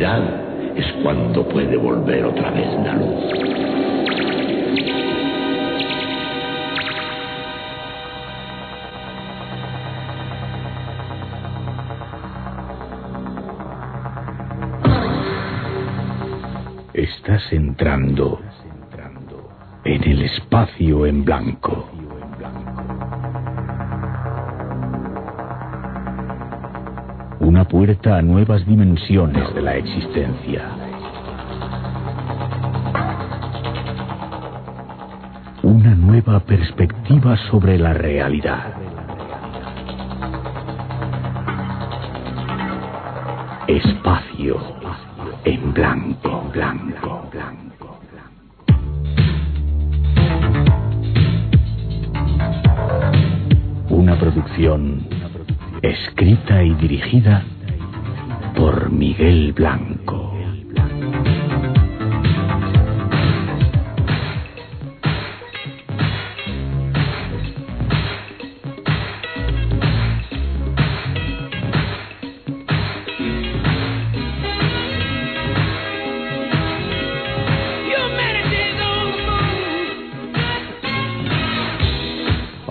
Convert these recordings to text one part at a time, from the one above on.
es cuando puede volver otra vez la luz. Estás entrando en el espacio en blanco. Una puerta a nuevas dimensiones de la existencia. Una nueva perspectiva sobre la realidad. Espacio en blanco, blanco, blanco. Una producción escrita y dirigida por Miguel Blanco.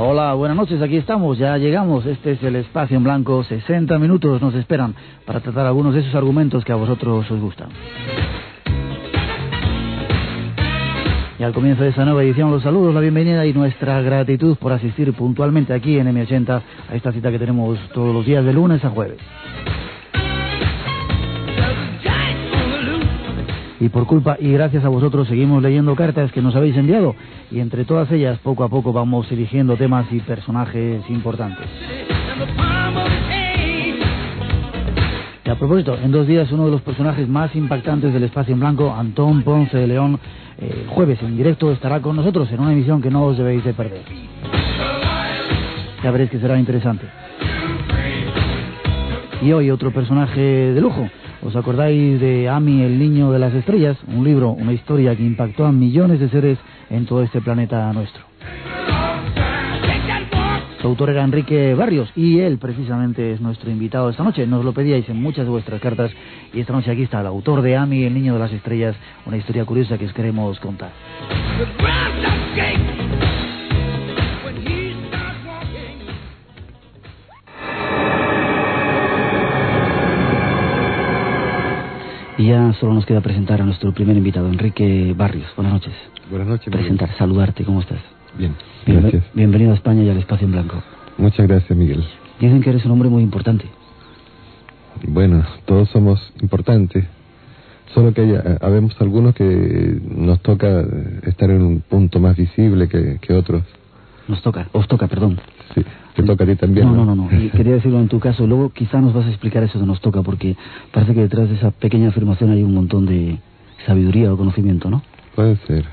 Hola, buenas noches, aquí estamos, ya llegamos, este es el espacio en blanco, 60 minutos nos esperan para tratar algunos de esos argumentos que a vosotros os gustan. Y al comienzo de esta nueva edición los saludos, la bienvenida y nuestra gratitud por asistir puntualmente aquí en M80 a esta cita que tenemos todos los días de lunes a jueves. y por culpa y gracias a vosotros seguimos leyendo cartas que nos habéis enviado y entre todas ellas poco a poco vamos eligiendo temas y personajes importantes. A propósito, en dos días uno de los personajes más impactantes del espacio en blanco, Antón Ponce de León, eh, jueves en directo estará con nosotros en una emisión que no os debéis de perder. Ya veréis que será interesante. Y hoy otro personaje de lujo, ¿Os acordáis de Ami, el niño de las estrellas? Un libro, una historia que impactó a millones de seres en todo este planeta nuestro. Su autor era Enrique Barrios y él precisamente es nuestro invitado esta noche. Nos lo pedíais en muchas de vuestras cartas y esta noche aquí está el autor de Ami, el niño de las estrellas, una historia curiosa que os queremos contar. Y ya solo nos queda presentar a nuestro primer invitado, Enrique Barrios. Buenas noches. Buenas noches. Presentar, saludarte, ¿cómo estás? Bien, Bienve- gracias. Bienvenido a España y al Espacio en Blanco. Muchas gracias, Miguel. Dicen que eres un hombre muy importante. Bueno, todos somos importantes, solo que hay, eh, habemos algunos que nos toca eh, estar en un punto más visible que, que otros. Nos toca, os toca, perdón. Sí, te toca a ti también. No, no, no, no. Y quería decirlo en tu caso. Luego quizá nos vas a explicar eso de nos toca, porque parece que detrás de esa pequeña afirmación hay un montón de sabiduría o conocimiento, ¿no? Puede ser.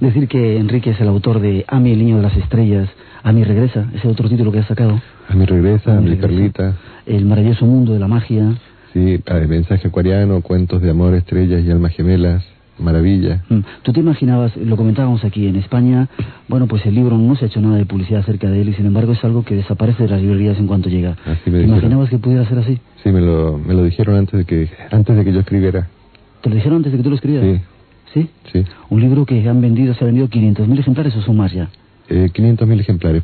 Decir que Enrique es el autor de Ami, el niño de las estrellas, Ami regresa, ese otro título que has sacado. A mi regresa, a Ami mi perlita. El maravilloso mundo de la magia. Sí, eh, mensaje acuariano, cuentos de amor, estrellas y almas gemelas. Maravilla. Mm. ¿Tú te imaginabas, lo comentábamos aquí en España, bueno, pues el libro no se ha hecho nada de publicidad acerca de él y sin embargo es algo que desaparece de las librerías en cuanto llega. Así ¿Te me dijeron. imaginabas que pudiera ser así? Sí, me lo, me lo dijeron antes de que antes de que yo escribiera. ¿Te lo dijeron antes de que tú lo escribieras? Sí, ¿Sí? sí. Un libro que han vendido, se ha vendido 500.000 ejemplares o son más ya, Eh, 500.000 ejemplares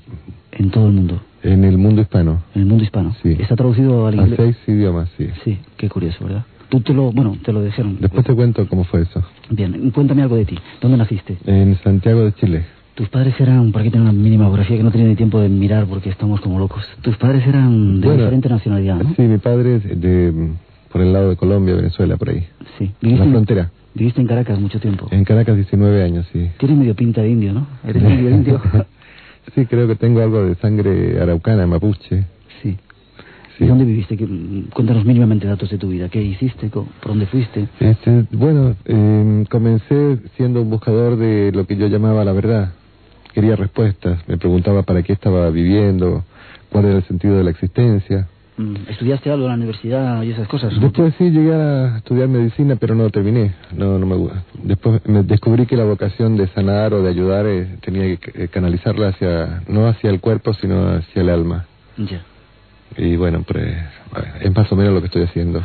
en todo el mundo, en el mundo hispano. en el mundo hispano. Sí. Está traducido al A inglés. seis idiomas, sí. Sí, qué curioso, ¿verdad? Tú te lo, bueno, te lo dijeron. Después te cuento cómo fue eso. Bien, cuéntame algo de ti. ¿Dónde naciste? En Santiago de Chile. Tus padres eran, por aquí tengo una mínima biografía que no tenido ni tiempo de mirar porque estamos como locos. Tus padres eran de Bueno, diferente nacionalidad, ¿no? Sí, mi padre es de, por el lado de Colombia, Venezuela, por ahí. Sí. En la en- frontera. Viviste en Caracas mucho tiempo. En Caracas, 19 años, sí. Tienes medio pinta de indio, ¿no? Eres medio indio. Sí, creo que tengo algo de sangre araucana, mapuche. sí. Sí. ¿Y dónde viviste? ¿Qué- Cuéntanos mínimamente datos de tu vida. ¿Qué hiciste? ¿Por dónde fuiste? Este, bueno, eh, comencé siendo un buscador de lo que yo llamaba la verdad. Quería respuestas. Me preguntaba para qué estaba viviendo, cuál era el sentido de la existencia. Mm, ¿Estudiaste algo en la universidad y esas cosas? Después sí llegué a estudiar medicina, pero no terminé. No, no me. Después me descubrí que la vocación de sanar o de ayudar eh, tenía que eh, canalizarla hacia no hacia el cuerpo, sino hacia el alma. Ya. Y bueno, pues es más o menos lo que estoy haciendo.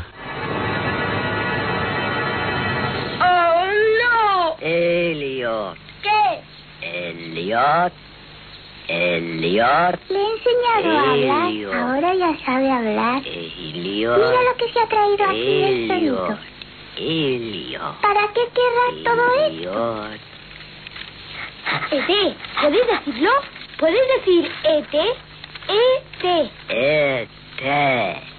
¡Oh, no! Elliot. ¿Qué? Elliot. Le he enseñado a hablar. Ahora ya sabe hablar. Elliot. Mira lo que se ha traído aquí el perrito. Elliot. ¿Para qué querrás todo esto? Elliot. ET, ¿puedes decirlo? ¿Puedes decir E ET? ET. Este.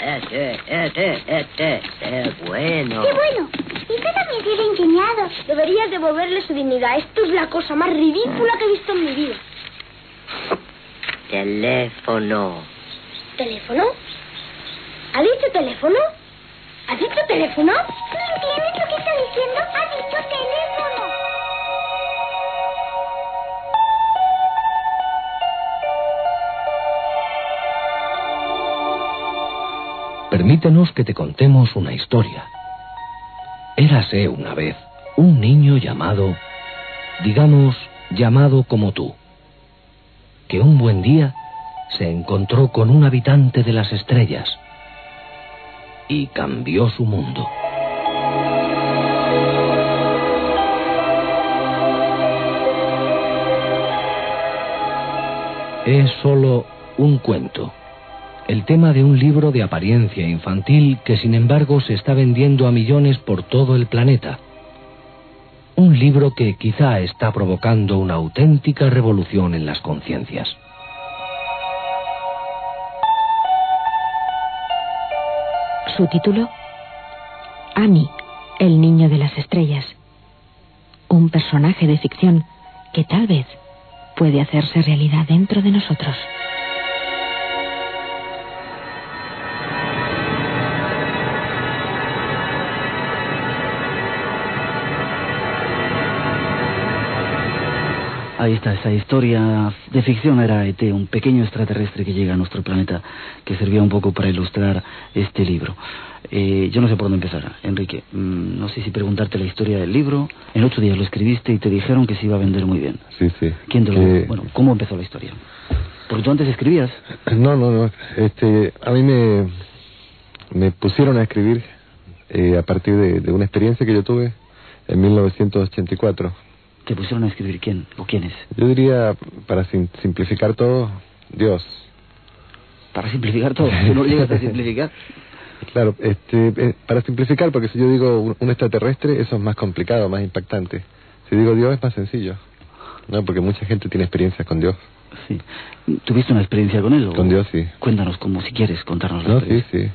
Este, este, este. Qué bueno. ¡Qué bueno! He enseñado. Deberías devolverle su dignidad. Esto es la cosa más ridícula que he visto en mi vida. Teléfono. ¿Teléfono? ¿Ha dicho teléfono? ¿Ha dicho teléfono? ¿No entiendes lo que está diciendo? Ha dicho teléfono. Permítenos que te contemos una historia. Érase una vez un niño llamado, digamos, llamado como tú, que un buen día se encontró con un habitante de las estrellas y cambió su mundo. Es solo un cuento, el tema de un libro de apariencia infantil que sin embargo se está vendiendo a millones por todo el planeta. Un libro que quizá está provocando una auténtica revolución en las conciencias. Su título, Amy, el niño de las estrellas. Un personaje de ficción que tal vez puede hacerse realidad dentro de nosotros. Ahí está, esa historia de ficción era ET, un pequeño extraterrestre que llega a nuestro planeta, que servía un poco para ilustrar este libro. Eh, yo no sé por dónde empezar, Enrique. Mm, no sé si preguntarte la historia del libro. En ocho días lo escribiste y te dijeron que se iba a vender muy bien. Sí, sí. ¿Quién te lo Que- Bueno, ¿cómo empezó la historia? Porque tú antes escribías. No, no, no. Este, a mí me, me pusieron a escribir eh, a partir de, de una experiencia que yo tuve en 1984. ¿Te pusieron a escribir quién o quiénes? Yo diría, para sim- simplificar todo, Dios. Para simplificar todo. Tú no llegas a simplificar. Claro, este, eh, para simplificar, porque si yo digo un, un extraterrestre, eso es más complicado, más impactante. Si digo Dios, es más sencillo. No, porque mucha gente tiene experiencias con Dios. Sí. ¿Tuviste una experiencia con él? o- Con Dios, sí. Cuéntanos, como si quieres contarnos la No, sí, sí.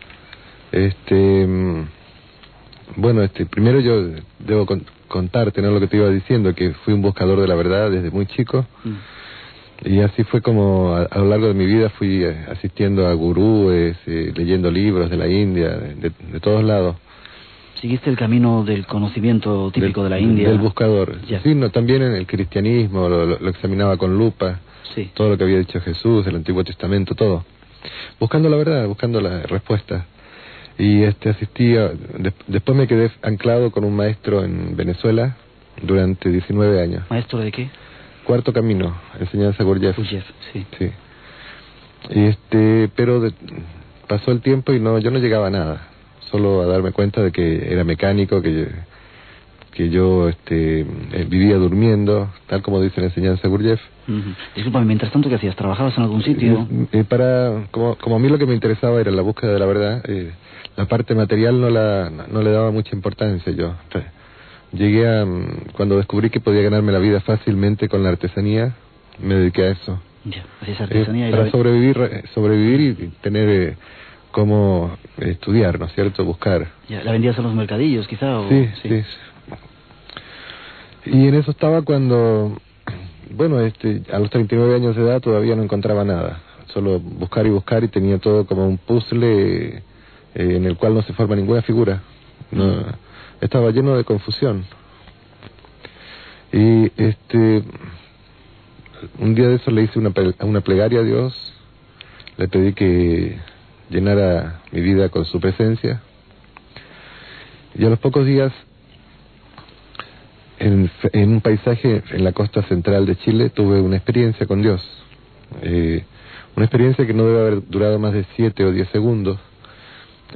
Este, mm, bueno, este, primero yo debo con- contarte, ¿no? Lo que te iba diciendo, que fui un buscador de la verdad desde muy chico. Mm. Y así fue como a, a lo largo de mi vida fui eh, asistiendo a gurúes, eh, leyendo libros de la India, de, de- todos lados. ¿Seguiste el camino del conocimiento típico Del- de la India? Del buscador. Ya. Sí, no, también en el cristianismo, lo, lo- lo examinaba con lupa, Sí. todo lo que había dicho Jesús, el Antiguo Testamento, todo. Buscando la verdad, buscando la respuesta. Y este asistía, de- después me quedé anclado con un maestro en Venezuela durante 19 años. ¿Maestro de qué? Cuarto camino, enseñanza Gurdjieff. Sí. Sí. Y este, pero de- pasó el tiempo y no, yo no llegaba a nada. Solo a darme cuenta de que era mecánico, que yo, que yo este, eh, vivía durmiendo, tal como dice la enseñanza Gurdjieff. Ujú. Discúlpame, mientras tanto, ¿qué hacías? ¿Trabajabas en algún sitio? Eh, eh, para, como, como a mí lo que me interesaba era la búsqueda de la verdad, eh, la parte material no, la, no le daba mucha importancia yo. Llegué a, mm, cuando descubrí que podía ganarme la vida fácilmente con la artesanía, me dediqué a eso. Ya, hacías Eh, artesanía y para la- sobrevivir eh, sobrevivir y tener eh, cómo eh, estudiar, ¿no es cierto? Buscar. ya, ¿La vendías a los mercadillos, quizá? O... Sí, sí. Y en eso estaba cuando, bueno, este, a los 39 años de edad todavía no encontraba nada. Solo buscar y buscar y tenía todo como un puzzle eh, en el cual no se forma ninguna figura. No, estaba lleno de confusión. Y este, un día de eso le hice una, una plegaria a Dios, le pedí que llenara mi vida con su presencia. Y a los pocos días, en, en un paisaje en la costa central de Chile, tuve una experiencia con Dios. Eh, una experiencia que no debe haber durado más de siete o diez segundos,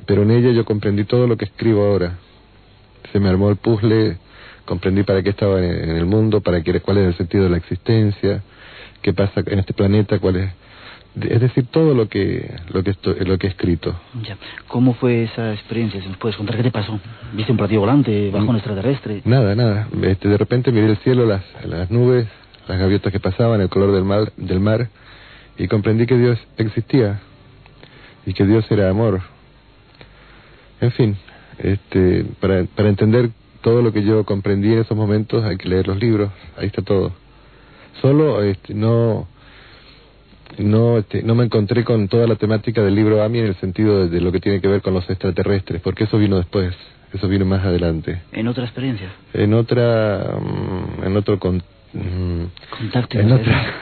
pero en ella yo comprendí todo lo que escribo ahora. Se me armó el puzzle comprendí para qué estaba en, el mundo, para qué, cuál es el sentido de la existencia, qué pasa en este planeta, cuál es es decir, todo lo que lo que esto, lo que he escrito. Ya. ¿Cómo fue esa experiencia? ¿Se nos puedes contar qué te pasó? ¿Viste un platillo volante bajo un extraterrestre? Nada, nada. Este, de repente miré el cielo, las, las nubes, las gaviotas que pasaban, el color del mar, del mar, y comprendí que Dios existía y que Dios era amor. En fin, este, para, para entender todo lo que yo comprendí en esos momentos hay que leer los libros, ahí está todo. Solo este, no no este, no me encontré con toda la temática del libro AMI en el sentido de, lo que tiene que ver con los extraterrestres, porque eso vino después, eso vino más adelante. ¿En otra experiencia? En otra, mm, en otro con, mm, contacto. En otra,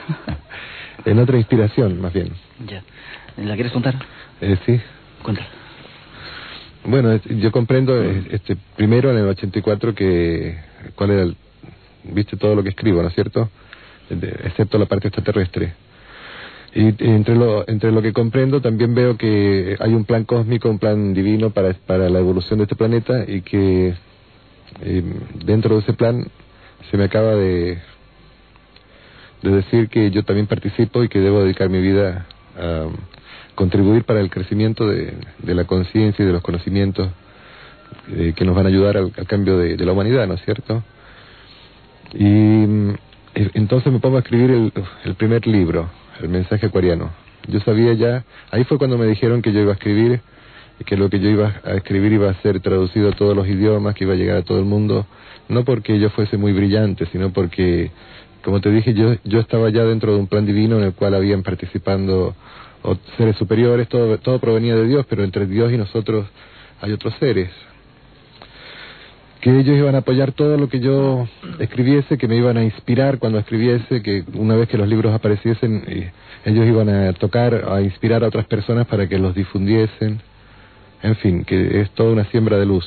en otra inspiración, más bien. Ya. ¿La quieres contar? Eh, sí. Cuéntala. Bueno, yo comprendo, eh, este, primero en el 84 que, ¿cuál era el, viste todo lo que escribo, ¿no es cierto? excepto la parte extraterrestre. Y entre lo, entre lo que comprendo también veo que hay un plan cósmico, un plan divino para, para la evolución de este planeta y que eh, dentro de ese plan se me acaba de, de decir que yo también participo y que debo dedicar mi vida a contribuir para el crecimiento de, la conciencia y de los conocimientos eh, que nos van a ayudar al, cambio de, la humanidad, ¿no es cierto? Y mm, entonces me pongo a escribir el, el primer libro el mensaje acuariano. Yo sabía ya, ahí fue cuando me dijeron que yo iba a escribir, que lo que yo iba a escribir iba a ser traducido a todos los idiomas, que iba a llegar a todo el mundo, no porque yo fuese muy brillante, sino porque, como te dije, yo, yo estaba ya dentro de un plan divino en el cual habían participando seres superiores, todo, todo provenía de Dios, pero entre Dios y nosotros hay otros seres que ellos iban a apoyar todo lo que yo escribiese, que me iban a inspirar cuando escribiese, que una vez que los libros apareciesen, ellos iban a tocar, a inspirar a otras personas para que los difundiesen. En fin, que es toda una siembra de luz.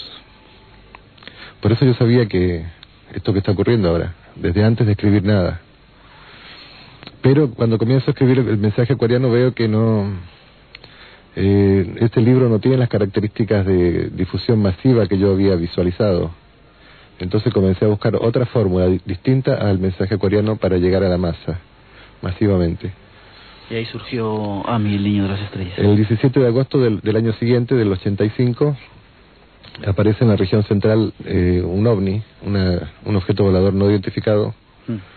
Por eso yo sabía que esto que está ocurriendo ahora, desde antes de escribir nada. Pero cuando comienzo a escribir el mensaje acuariano veo que no... Eh, este libro no tiene las características de difusión masiva que yo había visualizado entonces comencé a buscar otra fórmula distinta al mensaje coreano para llegar a la masa, masivamente. Y ahí surgió Ami, el niño de las estrellas. El 17 de agosto del, año siguiente, del 85, aparece en la región central eh, un ovni, una, un objeto volador no identificado, mm.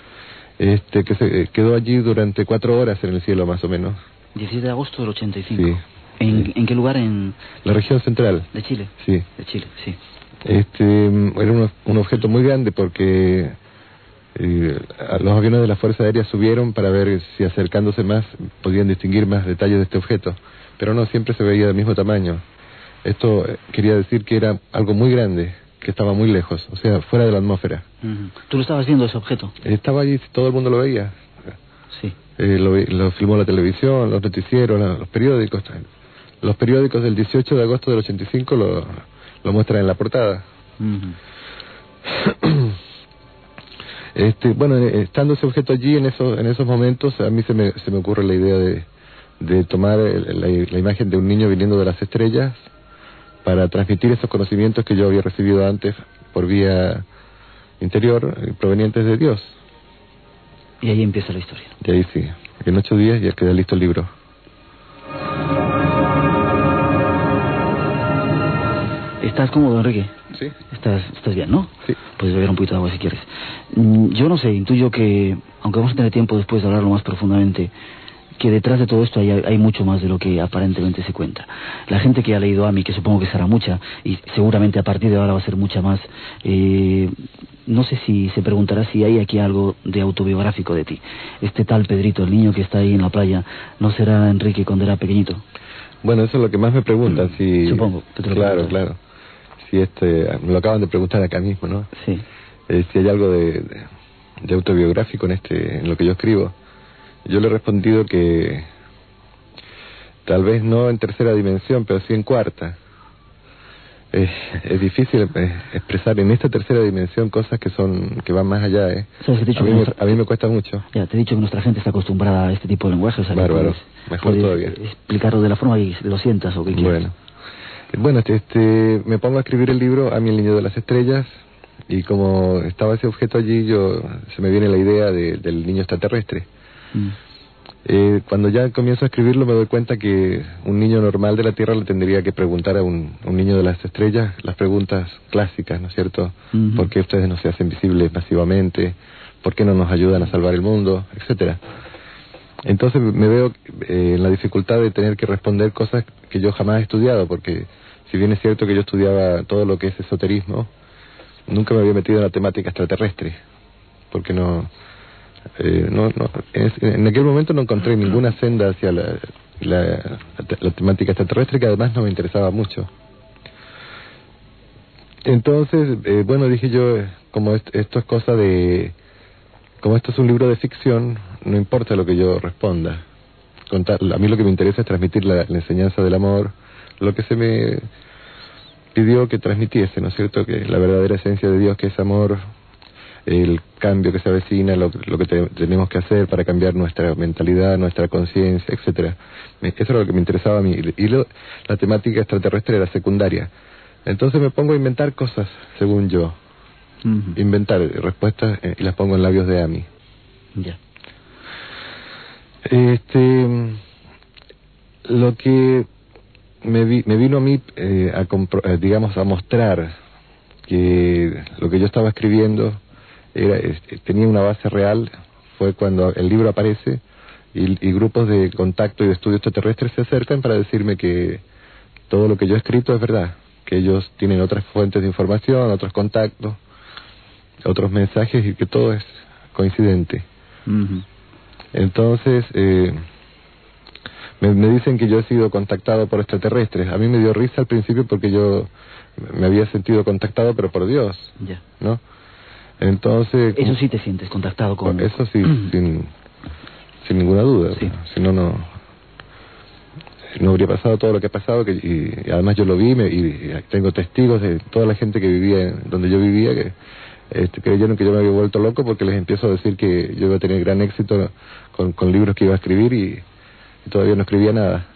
Este que se eh, quedó allí durante cuatro horas en el cielo, más o menos. 17 de agosto del 85. Sí. ¿En, ¿En qué lugar? En la región central. ¿De Chile? Sí. De Chile, sí. Este, era un, un objeto muy grande porque eh, los aviones de la Fuerza Aérea subieron para ver si acercándose más podían distinguir más detalles de este objeto, pero no siempre se veía del mismo tamaño. Esto eh, quería decir que era algo muy grande, que estaba muy lejos, o sea, fuera de la atmósfera. ¿Tú lo estabas viendo ese objeto? Estaba allí, todo el mundo lo veía. Sí. Eh, lo, lo, filmó la televisión, los noticieros, los periódicos. Los periódicos del 18 de agosto del 85 lo lo muestra en la portada. este, bueno, eh, estando ese objeto allí en esos, en esos momentos, a mí se me, se me ocurre la idea de, de tomar la, imagen de un niño viniendo de las estrellas para transmitir esos conocimientos que yo había recibido antes por vía interior, eh, provenientes de Dios. Y ahí empieza la historia. Y ahí sí. En ocho días ya queda listo el libro. ¿Estás cómodo, Enrique? Sí. ¿Estás, estás bien, no? Sí. Puedes beber un poquito de agua si quieres. Mm, yo no sé, intuyo que, aunque vamos a tener tiempo después de hablarlo más profundamente, que detrás de todo esto hay, hay, mucho más de lo que aparentemente se cuenta. La gente que ha leído a mí, que supongo que será mucha, y seguramente a partir de ahora va a ser mucha más, eh, no sé si se preguntará si hay aquí algo de autobiográfico de ti. Este tal Pedrito, el niño que está ahí en la playa, ¿no será Enrique cuando era pequeñito? Bueno, eso es lo que más me preguntan. Si... Supongo. claro, claro si este, me lo acaban de preguntar acá mismo, ¿no? Sí. Eh, si hay algo de, de, autobiográfico en este, en lo que yo escribo. Yo le he respondido que tal vez no en tercera dimensión, pero sí en cuarta. Es, es difícil eh, expresar en esta tercera dimensión cosas que son que van más allá, ¿eh? a, mí, a, mí, me cuesta mucho. Ya, te he dicho que nuestra gente está acostumbrada a este tipo de lenguaje. Bárbaro, mejor todavía. explicarlo de la forma que lo sientas o que quieras. Bueno. Bueno, este, este, me pongo a escribir el libro A mi el niño de las estrellas y como estaba ese objeto allí, yo se me viene la idea de- del niño extraterrestre. Mm. Eh, cuando ya comienzo a escribirlo me doy cuenta que un niño normal de la Tierra le tendría que preguntar a un, un niño de las estrellas las preguntas clásicas, ¿no es cierto? Ujú. ¿Por qué ustedes no se hacen visibles masivamente? ¿Por qué no nos ayudan a salvar el mundo? Etcétera. Entonces me veo eh, en la dificultad de tener que responder cosas que yo jamás he estudiado, porque si bien es cierto que yo estudiaba todo lo que es esoterismo, nunca me había metido en la temática extraterrestre, porque no, eh, no, en aquel momento no encontré ninguna senda hacia la, la, temática extraterrestre que además no me interesaba mucho. Entonces, eh, bueno, dije yo, eh, como est- esto es cosa de, como esto es un libro de ficción, no importa lo que yo responda. A mí lo que me interesa es transmitir la, la enseñanza del amor, lo que se me pidió que transmitiese, ¿no es cierto? Que la verdadera esencia de Dios, que es amor, el cambio que se avecina, lo, lo que te- tenemos que hacer para cambiar nuestra mentalidad, nuestra conciencia, etcétera. Eso era lo que me interesaba a mí. Y lo- la temática extraterrestre era secundaria. Entonces me pongo a inventar cosas, según yo. Inventar respuestas eh, y las pongo en labios de Ami. Ya. Este, lo que me, vi- me vino a mí, eh, a compro- eh, digamos, a mostrar que lo que yo estaba escribiendo era, tenía una base real, fue cuando el libro aparece y, y grupos de contacto y de estudio extraterrestre se acercan para decirme que todo lo que yo he escrito es verdad, que ellos tienen otras fuentes de información, otros contactos, otros mensajes y que todo es coincidente. Entonces, eh, me, me dicen que yo he sido contactado por extraterrestres. A mí me dio risa al principio porque yo me había sentido contactado, pero por Dios. ¿no? Entonces... Eso sí te sientes contactado con... Eso sí, sin, sin ninguna duda. Sí. Si no, no no habría pasado todo lo que ha pasado que, y, y además yo lo vi me- y, y tengo testigos de toda la gente que vivía en donde yo vivía que este, creyeron que yo me había vuelto loco porque les empiezo a decir que yo iba a tener gran éxito con, con libros que iba a escribir y, y todavía no escribía nada.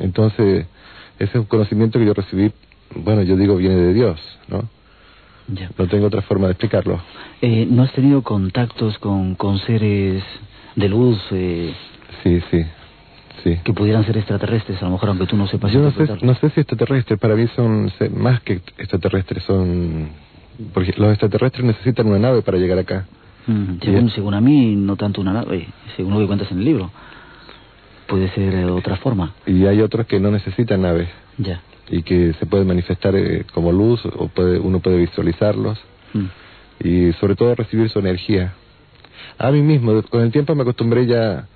Entonces, ese es un conocimiento que yo recibí, bueno, yo digo viene de Dios, ¿no? Ya. No tengo otra forma de explicarlo. Eh, ¿No has tenido contactos con, con seres de luz eh, Sí, sí, sí. que pudieran ser extraterrestres, a lo mejor aunque tú no sepas Yo no sé, no sé si extraterrestres, para mí son más que extraterrestres, son... Porque los extraterrestres necesitan una nave para llegar acá. Mm, según, según a mí, no tanto una nave, según lo que cuentas en el libro. Puede ser eh, otra forma. Y hay otros que no necesitan naves Ya. Y que se pueden manifestar eh, como luz o puede, uno puede visualizarlos Mm. y sobre todo recibir su energía. A mí mismo, con el tiempo me acostumbré ya,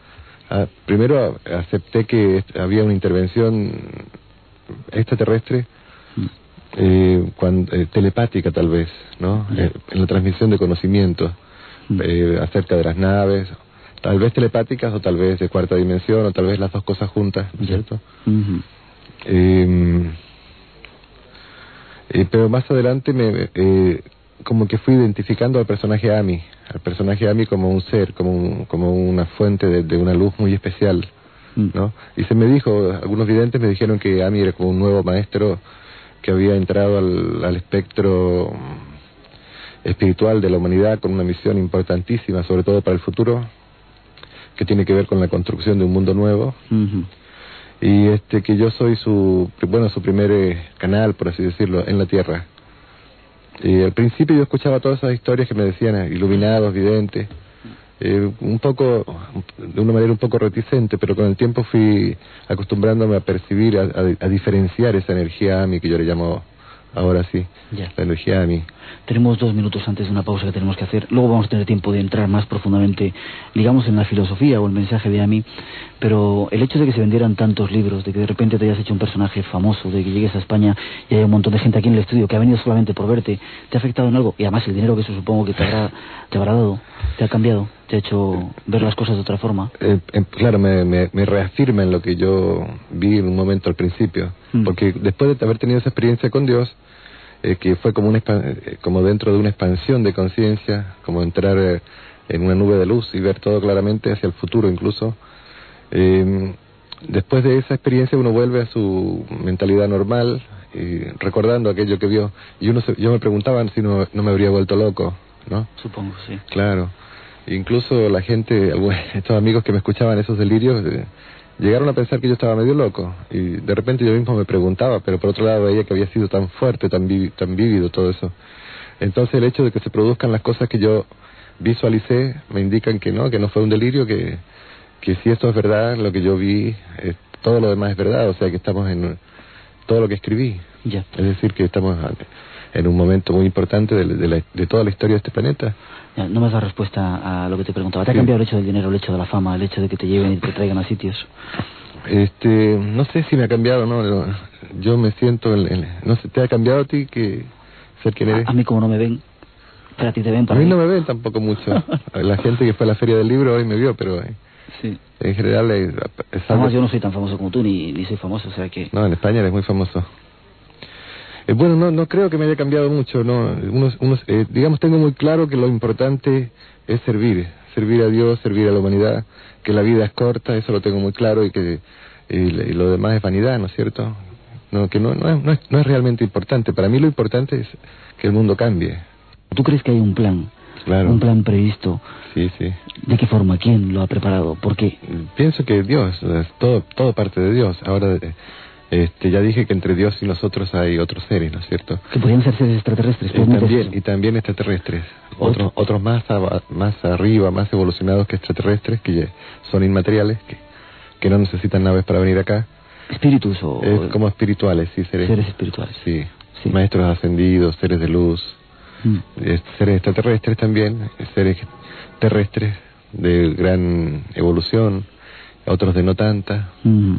a- primero a- acepté que había una intervención extraterrestre, Mm. eh, cuando, eh, telepática tal vez, ¿no? Eh, en la transmisión de conocimiento Mm. acerca de las naves, tal vez telepáticas o tal vez de cuarta dimensión o tal vez las dos cosas juntas, ¿no es Ya. cierto? Eh, eh, pero más adelante me eh, como que fui identificando al personaje Ami, al personaje Ami como un ser, como un- como una fuente de, de una luz muy especial, Mm. ¿no? Y se me dijo, algunos videntes me dijeron que Ami era como un nuevo maestro que había entrado al, al espectro mm, espiritual de la humanidad con una misión importantísima, sobre todo para el futuro, que tiene que ver con la construcción de un mundo nuevo. Y este que yo soy su bueno su primer eh, canal por así decirlo en la tierra. Y al principio yo escuchaba todas esas historias que me decían eh, iluminados videntes eh, un poco de una manera un poco reticente pero con el tiempo fui acostumbrándome a percibir a, a- a diferenciar esa energía a mí que yo le llamo ahora sí Ya. la a mí Tenemos dos minutos antes de una pausa que tenemos que hacer. Luego vamos a tener tiempo de entrar más profundamente, digamos, en la filosofía o el mensaje de Ami. Pero el hecho de que se vendieran tantos libros, de que de repente te hayas hecho un personaje famoso, de que llegues a España y hay un montón de gente aquí en el estudio que ha venido solamente por verte, ¿te ha afectado en algo? Y además el dinero que eso supongo que te habrá, te habrá dado, te ha cambiado, te ha hecho ver las cosas de otra forma. Eh, eh, claro, me, me, me reafirma en lo que yo vi en un momento al principio. Mm. Porque después de haber tenido esa experiencia con Dios, eh, que fue como, una, eh, como dentro de una expansión de conciencia, como entrar en una nube de luz y ver todo claramente hacia el futuro incluso, eh, después de esa experiencia uno vuelve a su mentalidad normal y recordando aquello que vio. Y uno se- yo me preguntaba si no, no me habría vuelto loco, ¿no? Supongo, sí. Claro. Incluso la gente, estos amigos que me escuchaban esos delirios, eh, llegaron a pensar que yo estaba medio loco. Y de repente yo mismo me preguntaba, pero por otro lado veía que había sido tan fuerte, tan, vi- tan vívido todo eso. Entonces el hecho de que se produzcan las cosas que yo visualicé me indican que no, que no fue un delirio, que, que si esto es verdad, lo que yo vi, eh, todo lo demás es verdad, o sea que estamos en todo lo que escribí. Ya. Es decir, que estamos en un momento muy importante de, de la- de toda la historia de este planeta. Ya, no me has dado respuesta a lo que te preguntaba. ¿Te ha cambiado el hecho del dinero, el hecho de la fama, el hecho de que te lleven y te traigan a sitios? Este, no sé si me ha cambiado, ¿no? Yo- me siento, en, en- no sé, ¿te ha cambiado a ti que ser quien eres? A, a mí como no me ven, pero a ti te ven A por mí no me ven tampoco mucho. La gente que fue a la feria del libro hoy me vio, pero eh, Sí. en general algo- Además, yo no soy tan famoso como tú, ni, ni soy famoso, o sea que... No, en España eres muy famoso. Eh, bueno, no, no creo que me haya cambiado mucho, no. Unos, unos, eh, digamos, tengo muy claro que lo importante es servir, servir a Dios, servir a la humanidad, que la vida es corta, eso lo tengo muy claro y que y, lo demás es vanidad, ¿no es cierto? No, que no, no, es, no, es, no es realmente importante. Para mí lo importante es que el mundo cambie. ¿Tú crees que hay un plan? Claro. Un plan previsto. Sí, sí. ¿De qué forma? ¿Quién lo ha preparado? ¿Por qué? Pienso que Dios, todo, todo parte de Dios. Ahora, eh, este, ya dije que entre Dios y nosotros hay otros seres, ¿no es cierto? Que podrían ser seres extraterrestres. Y ¿puedes meter también, eso? y también extraterrestres. Otro. Otros, otros más, más arriba, más evolucionados que extraterrestres, que son inmateriales, que, que no necesitan naves para venir acá. ¿Espíritus o...? Es como espirituales, sí, seres. Seres espirituales. Sí. Sí. Maestros ascendidos, seres de luz, Mm. seres extraterrestres también, seres terrestres de gran evolución, otros de no tanta. Mm.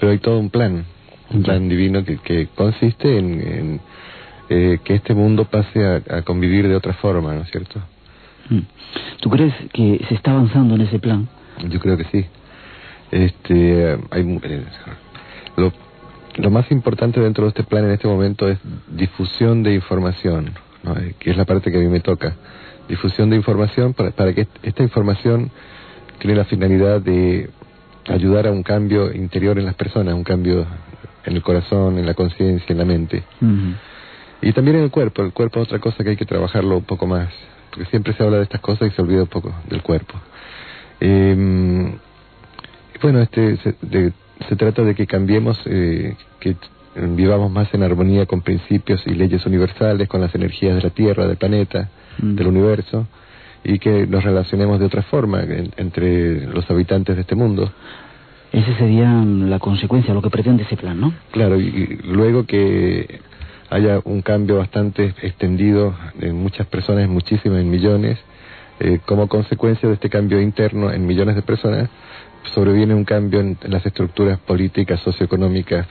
Pero hay todo un plan, un plan divino que, que consiste en, en, eh, que este mundo pase a, a convivir de otra forma, ¿no es cierto? Mm. ¿Tú crees que se está avanzando en ese plan? Yo creo que sí. Este, hay, eh, lo, lo más importante dentro de este plan en este momento es difusión de información, ¿no? Eh, que es la parte que a mí me toca. Difusión de información para, para que est- esta información tiene la finalidad de ayudar a un cambio interior en las personas, un cambio en el corazón, en la conciencia, en la mente. Y también en el cuerpo. El cuerpo es otra cosa que hay que trabajarlo un poco más. Porque siempre se habla de estas cosas y se olvida un poco del cuerpo. Eh, y bueno, este se, de- se trata de que cambiemos, eh, que vivamos más en armonía con principios y leyes universales, con las energías de la Tierra, del planeta, Mm. del universo, y que nos relacionemos de otra forma en- entre los habitantes de este mundo. Esa sería la consecuencia, lo que pretende ese plan, ¿no? Claro, y, luego que haya un cambio bastante extendido en muchas personas, muchísimas, en millones, eh, como consecuencia de este cambio interno en millones de personas, sobreviene un cambio en las estructuras políticas, socioeconómicas,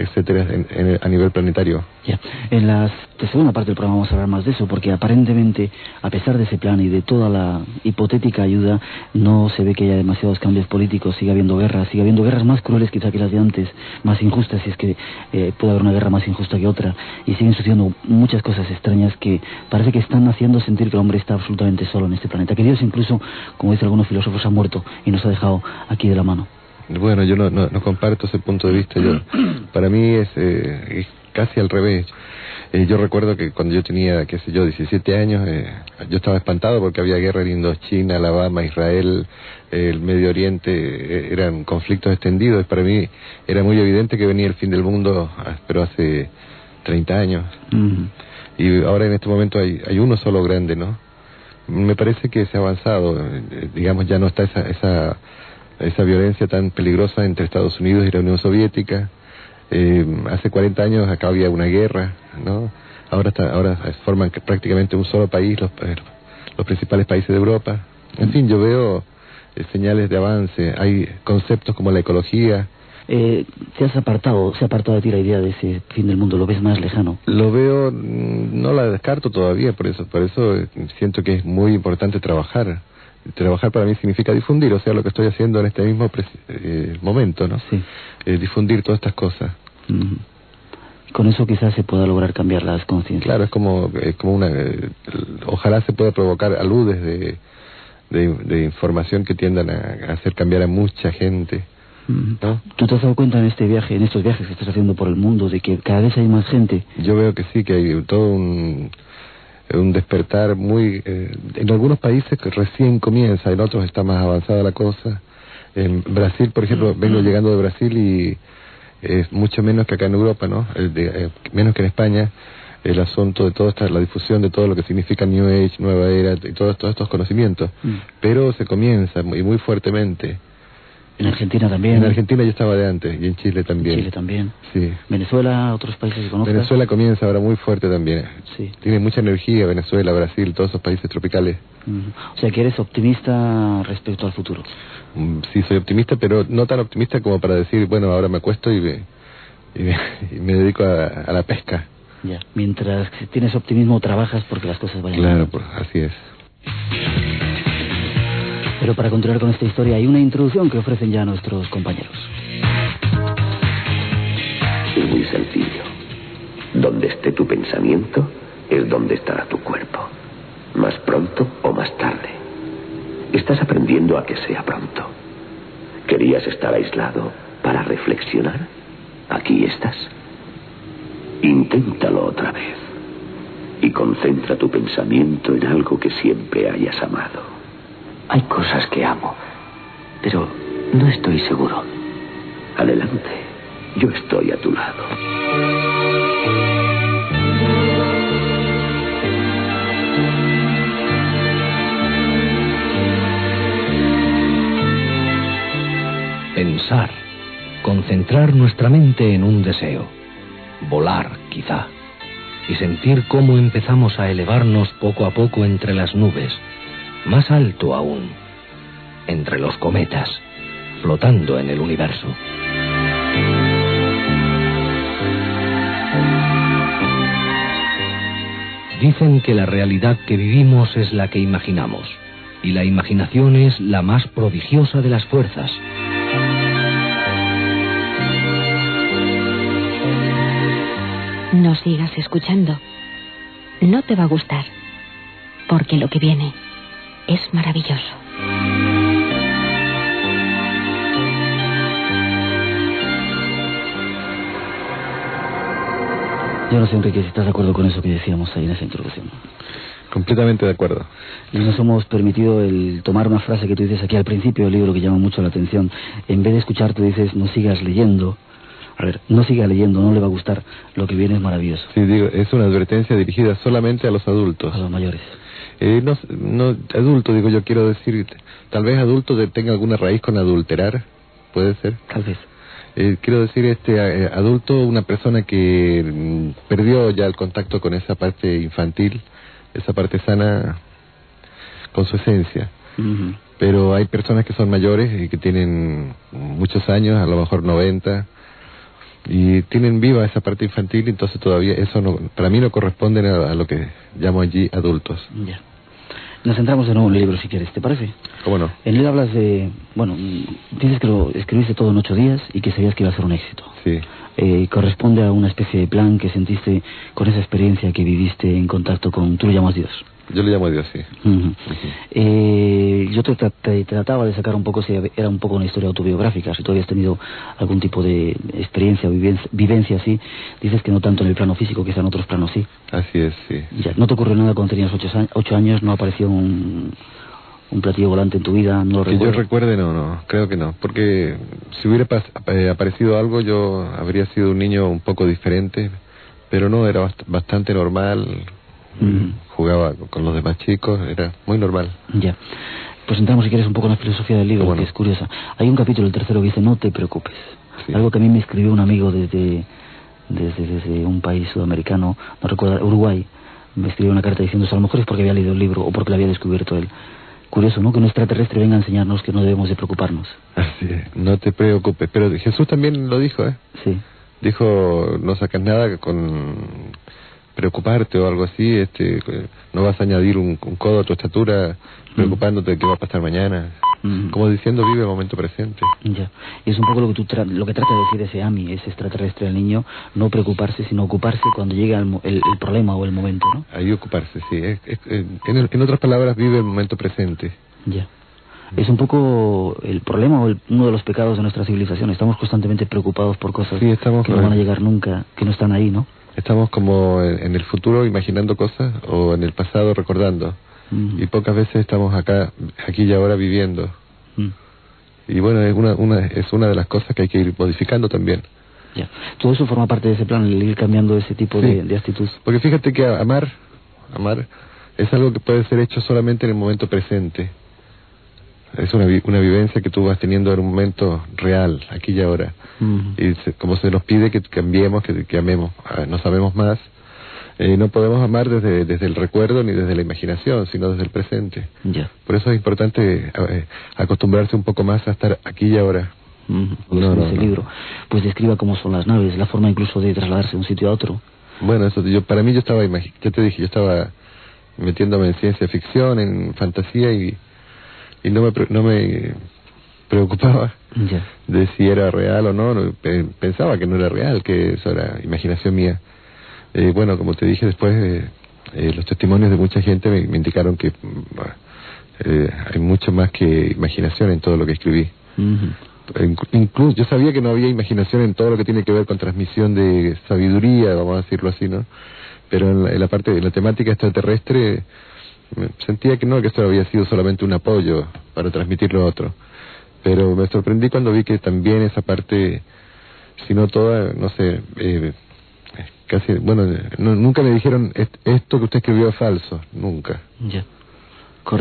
etcétera, en- en- a nivel planetario. Ya. En la segunda parte del programa vamos a hablar más de eso, porque aparentemente, a pesar de ese plan y de toda la hipotética ayuda, no se ve que haya demasiados cambios políticos, sigue habiendo guerras, sigue habiendo guerras más crueles quizá que las de antes, más injustas, si es que eh, puede haber una guerra más injusta que otra, y siguen sucediendo muchas cosas extrañas que parece que están haciendo sentir que el hombre está absolutamente solo en este planeta, que Dios incluso, como dicen algunos filósofos, ha muerto y nos ha dejado aquí de la mano. Bueno, yo no, no, no comparto ese punto de vista. Yo, para mí es, eh, es casi al revés. Eh, yo recuerdo que cuando yo tenía, qué sé yo, 17 años, eh, yo estaba espantado porque había guerra en Indochina, Alabama, Israel, el Medio Oriente, eh, eran conflictos extendidos. Para mí era muy evidente que venía el fin del mundo, ah, pero hace 30 años. Y ahora en este momento hay, hay uno solo grande, ¿no? Me parece que se ha avanzado, eh, digamos, ya no está esa, esa, esa violencia tan peligrosa entre Estados Unidos y la Unión Soviética. Eh, hace 40 años acá había una guerra, ¿no? Ahora, está, ahora forman prácticamente un solo país los, eh, los principales países de Europa. En fin, yo veo eh, señales de avance, hay conceptos como la ecología, Eh, ¿Te has apartado, se ha apartado de ti la idea de ese fin del mundo? ¿Lo ves más lejano? Lo veo, mm, no la descarto todavía, por eso, por eso siento que es muy importante trabajar. Trabajar para mí significa difundir, o sea, lo que estoy haciendo en este mismo pres- eh, momento, ¿no? Sí. Eh, difundir todas estas cosas. Con eso quizás se pueda lograr cambiar las conciencias. Claro, es como, es como una, eh, ojalá se pueda provocar aludes de, de, de información que tiendan a, a hacer cambiar a mucha gente. ¿no? ¿Tú te has dado cuenta en este viaje, en estos viajes que estás haciendo por el mundo, de que cada vez hay más gente? Yo veo que sí, que hay todo un, un despertar muy... eh, en algunos países que recién comienza, en otros está más avanzada la cosa. En Brasil, por ejemplo, vengo llegando de Brasil y es mucho menos que acá en Europa, ¿no? El de- eh, menos que en España, el asunto de toda esta, la difusión de todo lo que significa New Age, Nueva Era y todos, todos estos conocimientos. Mm. Pero se comienza muy, muy fuertemente. En Argentina también. En Argentina ya estaba de antes y en Chile también. Chile también. Sí. Venezuela, otros países que conozcas. Venezuela comienza ahora muy fuerte también. Sí. Tiene mucha energía Venezuela, Brasil, todos esos países tropicales. Ujú. O sea que eres optimista respecto al futuro. Mm, Sí, soy optimista, pero no tan optimista como para decir, bueno, ahora me acuesto y me, y me, y me dedico a, a la pesca. Ya. Mientras tienes optimismo, trabajas porque las cosas vayan Claro, bien. pues, así es. Para continuar con esta historia, hay una introducción que ofrecen ya nuestros compañeros. Es muy sencillo. Donde esté tu pensamiento es donde estará tu cuerpo. Más pronto o más tarde. Estás aprendiendo a que sea pronto. ¿Querías estar aislado para reflexionar? Aquí estás. Inténtalo otra vez. Y concentra tu pensamiento en algo que siempre hayas amado. Hay cosas que amo, pero no estoy seguro. Adelante. Yo estoy a tu lado. Pensar, concentrar nuestra mente en un deseo, volar quizá, y sentir cómo empezamos a elevarnos poco a poco entre las nubes, más alto aún, entre los cometas, flotando en el universo. Dicen que la realidad que vivimos es la que imaginamos, y la imaginación es la más prodigiosa de las fuerzas. No sigas escuchando. No te va a gustar, porque lo que viene es maravilloso. Yo no sé, Enrique, si estás de acuerdo con eso que decíamos ahí en esa introducción. Completamente de acuerdo. Y nos hemos permitido el tomar una frase que tú dices aquí al principio del libro que llama mucho la atención. En vez de escucharte dices, no sigas leyendo. A ver, no siga leyendo, no le va a gustar. Lo que viene es maravilloso. Sí, digo, es una advertencia dirigida solamente a los adultos. A los mayores. Eh, no, no, adulto, digo yo, quiero decir, tal vez adulto de- tenga alguna raíz con adulterar, puede ser. Tal vez. Eh, quiero decir, este eh, adulto, una persona que mm, perdió ya el contacto con esa parte infantil, esa parte sana, con su esencia. Pero hay personas que son mayores y que tienen muchos años, a lo mejor 90, y tienen viva esa parte infantil, entonces todavía eso no, para mí no corresponde a, a lo que llamo allí adultos. Nos centramos de nuevo en el libro, si quieres, ¿te parece? ¿Cómo no? En él hablas de... Bueno, dices que lo escribiste todo en ocho días y que sabías que iba a ser un éxito. Sí. Eh, corresponde a una especie de plan que sentiste con esa experiencia que viviste en contacto con... Tú lo llamas Dios. Yo le llamo a Dios, sí. Ujú. Eh, yo te, te trataba de sacar un poco si era un poco una historia autobiográfica, si tú habías tenido algún tipo de experiencia o vivencia, vivencia así. Dices que no tanto en el plano físico, quizá en otros planos sí. Así es, sí. Ya, ¿No te ocurrió nada cuando tenías ocho, ocho años? ¿No apareció un, un platillo volante en tu vida? ¿No lo Que yo recuerdas? recuerde, no, no, creo que no. Porque si hubiera eh, aparecido algo, yo habría sido un niño un poco diferente. Pero no, era bast- bastante normal. Ujú. Jugaba con los demás chicos, era muy normal. Ya. Pues entramos, si quieres, un poco en la filosofía del libro, que es curiosa. Hay un capítulo, el tercero, que dice, no te preocupes. Sí. Algo que a mí me escribió un amigo desde, desde, desde un país sudamericano, no recuerdo, Uruguay, me escribió una carta diciendo, a lo mejor es porque había leído el libro o porque lo había descubierto él. Curioso, ¿no? Que un extraterrestre venga a enseñarnos que no debemos de preocuparnos. Así es, no te preocupes. Pero Jesús también lo dijo, ¿eh? Sí. Dijo, no sacas nada con preocuparte o algo así, este, no vas a añadir un, un codo a tu estatura preocupándote de qué va a pasar mañana. Mm. Como diciendo, vive el momento presente. Ya. Y es un poco lo que, tú tra- lo que trata de decir ese AMI, ese extraterrestre al niño, no preocuparse, sino ocuparse cuando llega el, el, el problema o el momento, ¿no? Ahí ocuparse, sí. Es- es- en, en otras palabras, vive el momento presente. Ya. Es un poco el problema o el- uno de los pecados de nuestra civilización. Estamos constantemente preocupados por cosas Sí, estamos que no van a llegar nunca, que no están ahí, ¿no? Estamos como en el futuro imaginando cosas o en el pasado recordando. Mm. Y pocas veces estamos acá, aquí y ahora viviendo. Mm. Y bueno, es una, una, es una de las cosas que hay que ir modificando también. Ya. Todo eso forma parte de ese plan, el ir cambiando ese tipo Sí. de, de actitud. Porque fíjate que amar, amar es algo que puede ser hecho solamente en el momento presente. Es una, una vivencia que tú vas teniendo en un momento real, aquí y ahora. Mm. Y se- como se nos pide que cambiemos, que, que amemos, ah, no sabemos más, eh, no podemos amar desde, desde el recuerdo ni desde la imaginación, sino desde el presente. Ya. Por eso es importante eh, acostumbrarse un poco más a estar aquí y ahora. Mm. No, no, ese no. libro pues describa cómo son las naves, la forma incluso de trasladarse de un sitio a otro. Bueno, eso yo para mí yo estaba, ya te dije, yo estaba metiéndome en ciencia ficción, en fantasía y, y no me no me preocupaba De si era real o no, no, pe- pensaba que no era real, que eso era imaginación mía. Eh, bueno, como te dije después, eh, eh, los testimonios de mucha gente me, me indicaron que mm, eh, hay mucho más que imaginación en todo lo que escribí. Incluso yo sabía que no había imaginación en todo lo que tiene que ver con transmisión de sabiduría, vamos a decirlo así, ¿no? Pero en la, en la parte de la temática extraterrestre me sentía que no, que esto había sido solamente un apoyo para transmitir lo otro. Pero me sorprendí cuando vi que también esa parte, si no toda, no sé, eh, casi, bueno, no- nunca me dijeron "Est- esto que usted escribió es falso, nunca. Ya.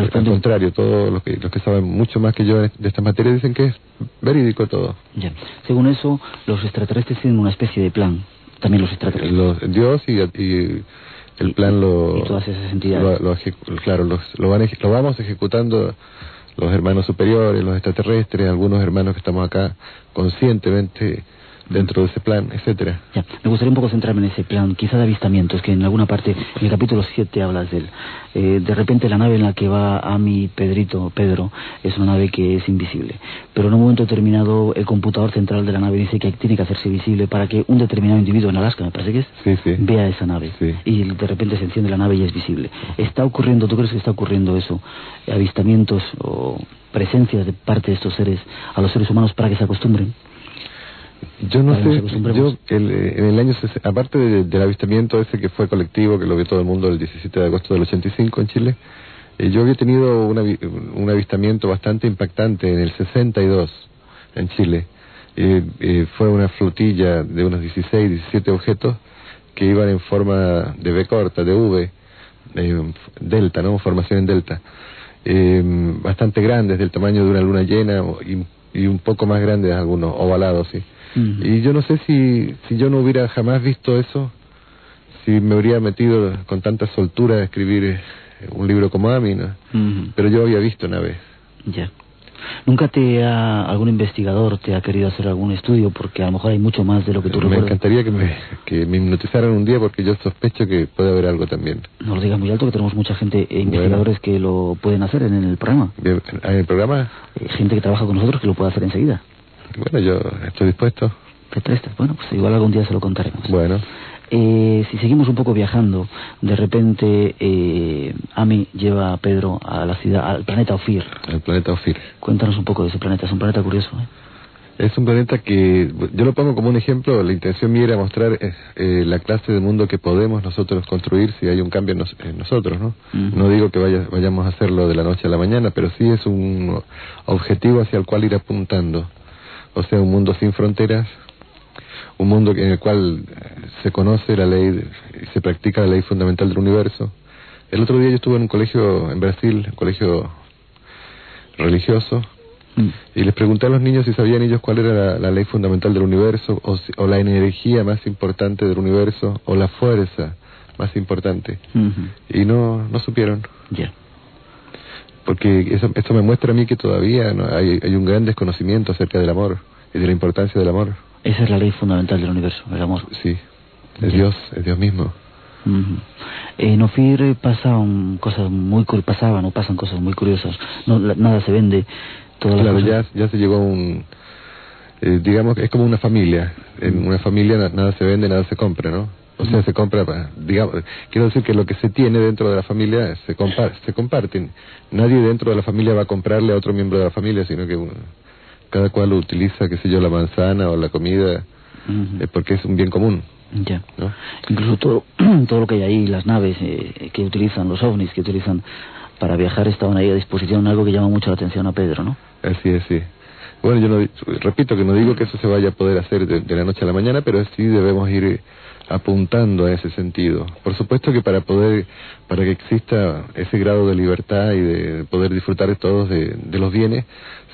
Al contrario, todos los que, los que saben mucho más que yo de estas materias dicen que es verídico todo. Ya. Según eso, los extraterrestres tienen una especie de plan. También los extraterrestres. los Dios y, y el plan lo y todas esas entidades. lo, lo ejecu- claro los, lo, van, lo vamos ejecutando los hermanos superiores los extraterrestres algunos hermanos que estamos acá conscientemente dentro de ese plan etcétera Ya, me gustaría un poco centrarme en ese plan, quizá de avistamientos, que en alguna parte, en el capítulo 7 hablas de él. Eh, de repente la nave en la que va a mi Pedrito, Pedro, es una nave que es invisible. Pero en un momento determinado el computador central de la nave dice que tiene que hacerse visible para que un determinado individuo en Alaska, me parece que es, sí sí vea esa nave. Sí. Y de repente se enciende la nave y es visible. ¿Está ocurriendo, tú crees que está ocurriendo eso? Avistamientos o presencias de parte de estos seres a los seres humanos para que se acostumbren. Yo no sé yo el, en el año aparte de- del avistamiento ese que fue colectivo que lo vio todo el mundo el 17 de agosto del 85 en Chile eh, yo había tenido una un avistamiento bastante impactante en el 62 en Chile Eh, eh, fue una flotilla de unos 16, 17 objetos que iban en forma de V corta, de V, delta, ¿no? Formación en delta. Eh, bastante grandes, del tamaño de una luna llena y, y un poco más grandes algunos, ovalados, sí. Y yo no sé si, si yo no hubiera jamás visto eso, si me habría metido con tanta soltura a escribir eh, un libro como Ami, ¿no? Pero yo había visto una vez. Ya. ¿Nunca te ha, algún investigador te ha querido hacer algún estudio? Porque a lo mejor hay mucho más de lo que tú me recuerdas. encantaría que me, que me hipnotizaran un día porque yo sospecho que puede haber algo también. No lo digas muy alto, que tenemos mucha gente, eh, investigadores que lo pueden hacer en el programa. En el programa, gente que trabaja con nosotros que lo puede hacer enseguida. Bueno, yo estoy dispuesto. ¿Te prestas? Bueno, pues igual algún día se lo contaremos. Bueno, Eh, si seguimos un poco viajando, de repente eh, Ami lleva a Pedro a la ciudad, al planeta Ofir. el planeta Ofir. Cuéntanos un poco de ese planeta, es un planeta curioso. ¿eh? Es un planeta que, yo lo pongo como un ejemplo, la intención mía era mostrar eh, eh, la clase de mundo que podemos nosotros construir si hay un cambio en, nos- en nosotros, ¿no? No digo que vaya- vayamos a hacerlo de la noche a la mañana, pero sí es un objetivo hacia el cual ir apuntando. O sea, un mundo sin fronteras, un mundo en el cual eh, se conoce la ley se practica la ley fundamental del universo. El otro día yo estuve en un colegio en Brasil, un colegio religioso, Mm. y les pregunté a los niños si sabían ellos cuál era la, la ley fundamental del universo, o, si- o la energía más importante del universo, o la fuerza más importante. Y no, no supieron. Ya. Porque eso, esto me muestra a mí que todavía no, hay, hay un gran desconocimiento acerca del amor y de la importancia del amor. Esa es la ley fundamental del universo, el amor. Sí, es. Dios, es Dios mismo. En Ofir eh, pasan cosas muy pasaban o pasan cosas muy curiosas. No, la- nada se vende. Todas las Claro, cosas- ya, ya se llegó a un... eh, digamos que es como una familia. En una familia na- nada se vende, nada se compra, ¿no? O sea, se compra, digamos, quiero decir que lo que se tiene dentro de la familia se, compa se comparten. Nadie dentro de la familia va a comprarle a otro miembro de la familia, sino que cada cual utiliza, qué sé yo, la manzana o la comida, eh, porque es un bien común, Ya. ¿no? Incluso todo, todo lo que hay ahí, las naves eh, que utilizan, los ovnis que utilizan para viajar, estaban ahí a disposición, algo que llama mucho la atención a Pedro, ¿no? Así es, sí. Bueno, yo no, repito que no digo que eso se vaya a poder hacer de, de la noche a la mañana, pero sí debemos ir apuntando a ese sentido. Por supuesto que para poder, para que exista ese grado de libertad y de poder disfrutar todos de, de los bienes,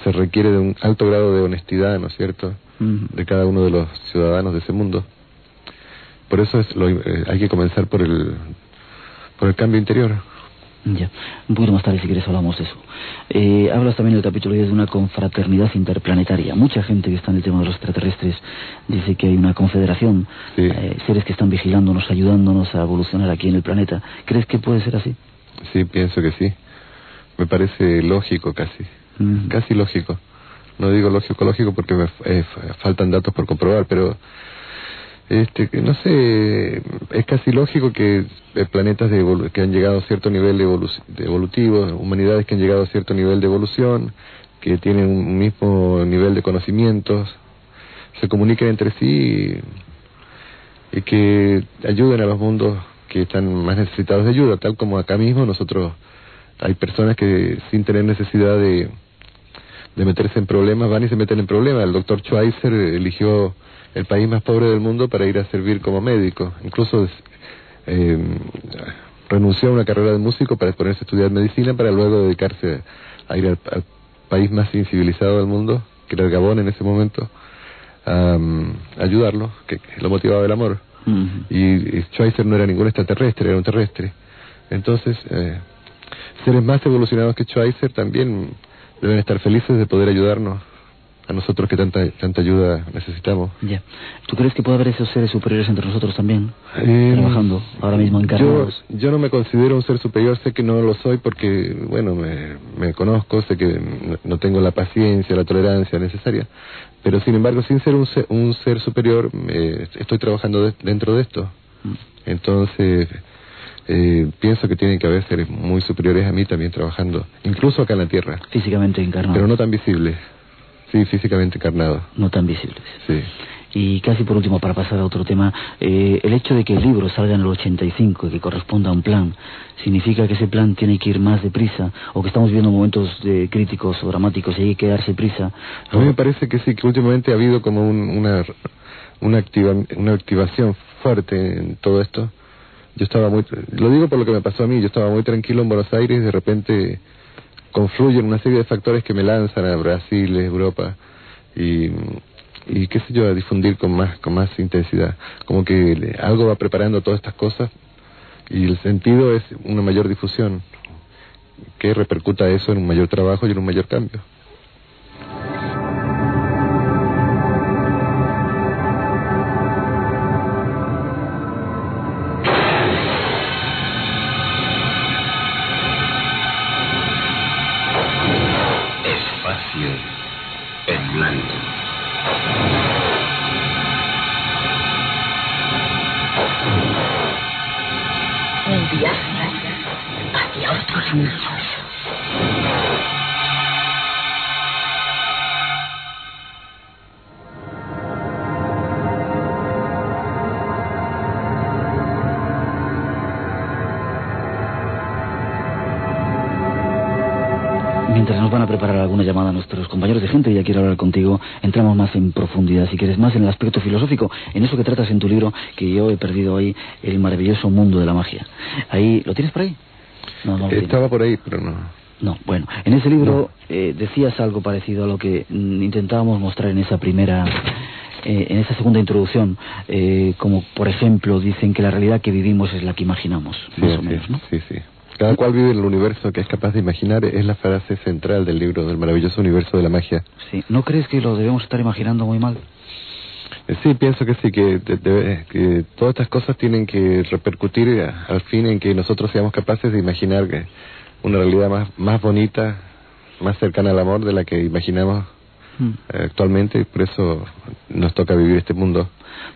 se requiere de un alto grado de honestidad, ¿no es cierto?, de cada uno de los ciudadanos de ese mundo. Por eso es lo, eh, hay que comenzar por el, por el cambio interior. Ya, un poquito más tarde si quieres hablamos de eso. Eh, hablas también en el capítulo 10 de una confraternidad interplanetaria. Mucha gente que está en el tema de los extraterrestres dice que hay una confederación, Sí. eh, seres que están vigilándonos, ayudándonos a evolucionar aquí en el planeta. ¿Crees que puede ser así? Sí, pienso que sí. Me parece lógico casi. Casi lógico. No digo lógico, lógico porque me eh, faltan datos por comprobar, pero este no sé, es casi lógico que eh, planetas de evolu- que han llegado a cierto nivel de, evolu- de evolutivo, humanidades que han llegado a cierto nivel de evolución, que tienen un mismo nivel de conocimientos, se comuniquen entre sí y, y que ayuden a los mundos que están más necesitados de ayuda, tal como acá mismo nosotros hay personas que sin tener necesidad de de meterse en problemas, van y se meten en problemas. El doctor Schweitzer eligió el país más pobre del mundo para ir a servir como médico. Incluso eh, renunció a una carrera de músico para ponerse a estudiar medicina para luego dedicarse a ir al, al país más incivilizado del mundo, que era el Gabón en ese momento, a um, ayudarlo, que, que lo motivaba el amor. Y, y Schweitzer no era ningún extraterrestre, era un terrestre. Entonces, eh, seres más evolucionados que Schweitzer también deben estar felices de poder ayudarnos a nosotros que tanta tanta ayuda necesitamos. Ya. ¿Tú crees que puede haber esos seres superiores entre nosotros también? Eh, Trabajando ahora mismo yo, encarnados. yo no me considero un ser superior, sé que no lo soy porque, bueno, me, me conozco, sé que no, tengo la paciencia, la tolerancia necesaria, pero sin embargo, sin ser un ser, un ser superior, me- estoy trabajando de- dentro de esto. Mm. Entonces, eh, pienso que tienen que haber seres muy superiores a mí también trabajando, incluso acá en la Tierra, Físicamente encarnados. pero no tan visibles, sí, físicamente encarnados, no tan visibles. sí. Y casi por último, para pasar a otro tema, eh, el hecho de que el libro salga en el 85 y que corresponda a un plan, ¿significa que ese plan tiene que ir más deprisa o que estamos viviendo momentos de críticos o dramáticos y hay que darse prisa? A mí me parece que sí, que últimamente ha habido como un- una, una, activa, una activación fuerte en todo esto. Yo estaba muy, lo digo por lo que me pasó a mí, yo estaba muy tranquilo en Buenos Aires y de repente confluyen una serie de factores que me lanzan a Brasil, Europa y, y qué sé yo, a difundir con más, con más intensidad. Como que algo va preparando todas estas cosas y el sentido es una mayor difusión que repercuta eso en un mayor trabajo y en un mayor cambio. Espacio en blanco. Un viaje hacia otros mundos. Compañeros de gente, ya quiero hablar contigo, entramos más en profundidad, si quieres, más en el aspecto filosófico, en eso que tratas en tu libro, que yo he perdido ahí, el maravilloso mundo de la magia. Ahí, ¿lo tienes por ahí? No, no. Estaba por ahí, pero no. No, bueno, en ese libro eh, decías algo parecido a lo que mm, intentábamos mostrar en esa primera, eh, en esa segunda introducción, eh, como por ejemplo dicen que la realidad que vivimos es la que imaginamos, Sí, más o menos, ¿no? sí, sí. Cada cual vive en el universo que es capaz de imaginar, es la frase central del libro, del maravilloso universo de la magia. Sí. ¿No crees que lo debemos estar imaginando muy mal? Eh, Sí, pienso que sí, que, que todas estas cosas tienen que repercutir eh, al fin en que nosotros seamos capaces de imaginar que una realidad más, más bonita, más cercana al amor de la que imaginamos Mm. eh, actualmente y por eso nos toca vivir este mundo.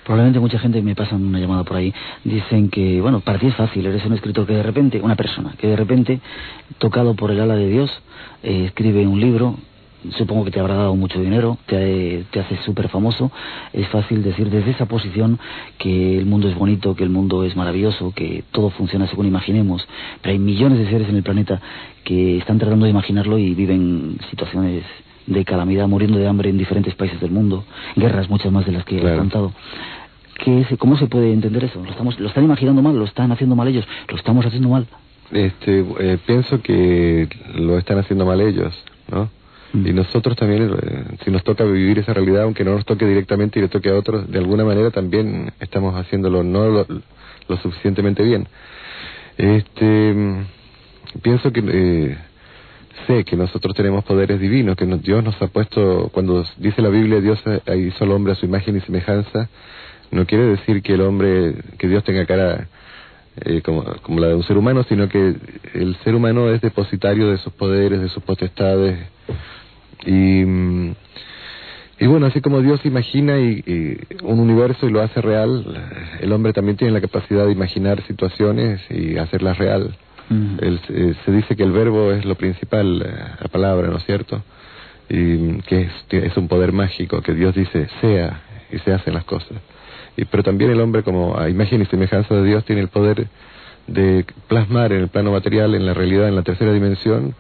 Probablemente mucha gente me pasa una llamada por ahí. Dicen que, bueno, para ti es fácil, eres un escritor que de repente, una persona, que de repente, tocado por el ala de Dios, eh, escribe un libro, supongo que te habrá dado mucho dinero, te, te hace súper famoso. Es fácil decir desde esa posición que el mundo es bonito, que el mundo es maravilloso, que todo funciona según imaginemos. Pero hay millones de seres en el planeta que están tratando de imaginarlo y viven situaciones de calamidad, muriendo de hambre en diferentes países del mundo, guerras muchas más de las que he contado. ¿Qué es- ¿Cómo se puede entender eso? ¿Lo, estamos, ¿Lo están imaginando mal? ¿Lo están haciendo mal ellos? ¿Lo estamos haciendo mal? Este, eh, pienso que lo están haciendo mal ellos, ¿no? Mm. Y nosotros también, eh, si nos toca vivir esa realidad, aunque no nos toque directamente y le toque a otros, de alguna manera también estamos haciéndolo no lo, lo suficientemente bien. Este, mm, pienso que eh, sé que nosotros tenemos poderes divinos, que Dios nos ha puesto, cuando dice la Biblia, Dios hizo al hombre a su imagen y semejanza, no quiere decir que el hombre, que Dios tenga cara eh, como, la de un ser humano, sino que el ser humano es depositario de sus poderes, de sus potestades. Y, mm, bueno, así como Dios imagina y un universo y lo hace real, el hombre también tiene la capacidad de imaginar situaciones y hacerlas real. Mm. El- eh, se dice que el verbo es lo principal, eh, la palabra, ¿no es cierto? Y que es, es un poder mágico, que Dios dice sea y se hacen las cosas. Y, pero también el hombre, como a imagen y semejanza de Dios, tiene el poder de plasmar en el plano material, en la realidad, en la tercera dimensión,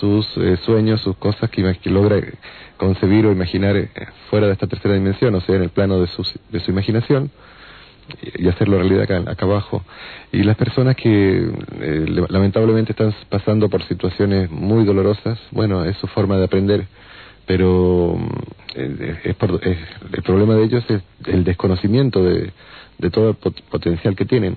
sus eh, sueños, sus cosas que, logra concebir o imaginar fuera de esta tercera dimensión, o sea, en el plano de su, de su imaginación, y hacerlo realidad acá, acá abajo. Y las personas que eh, le- lamentablemente están pasando por situaciones muy dolorosas, bueno, es su forma de aprender, pero mm, eh, es por- el problema de ellos es el desconocimiento de, de todo el pot- potencial que tienen.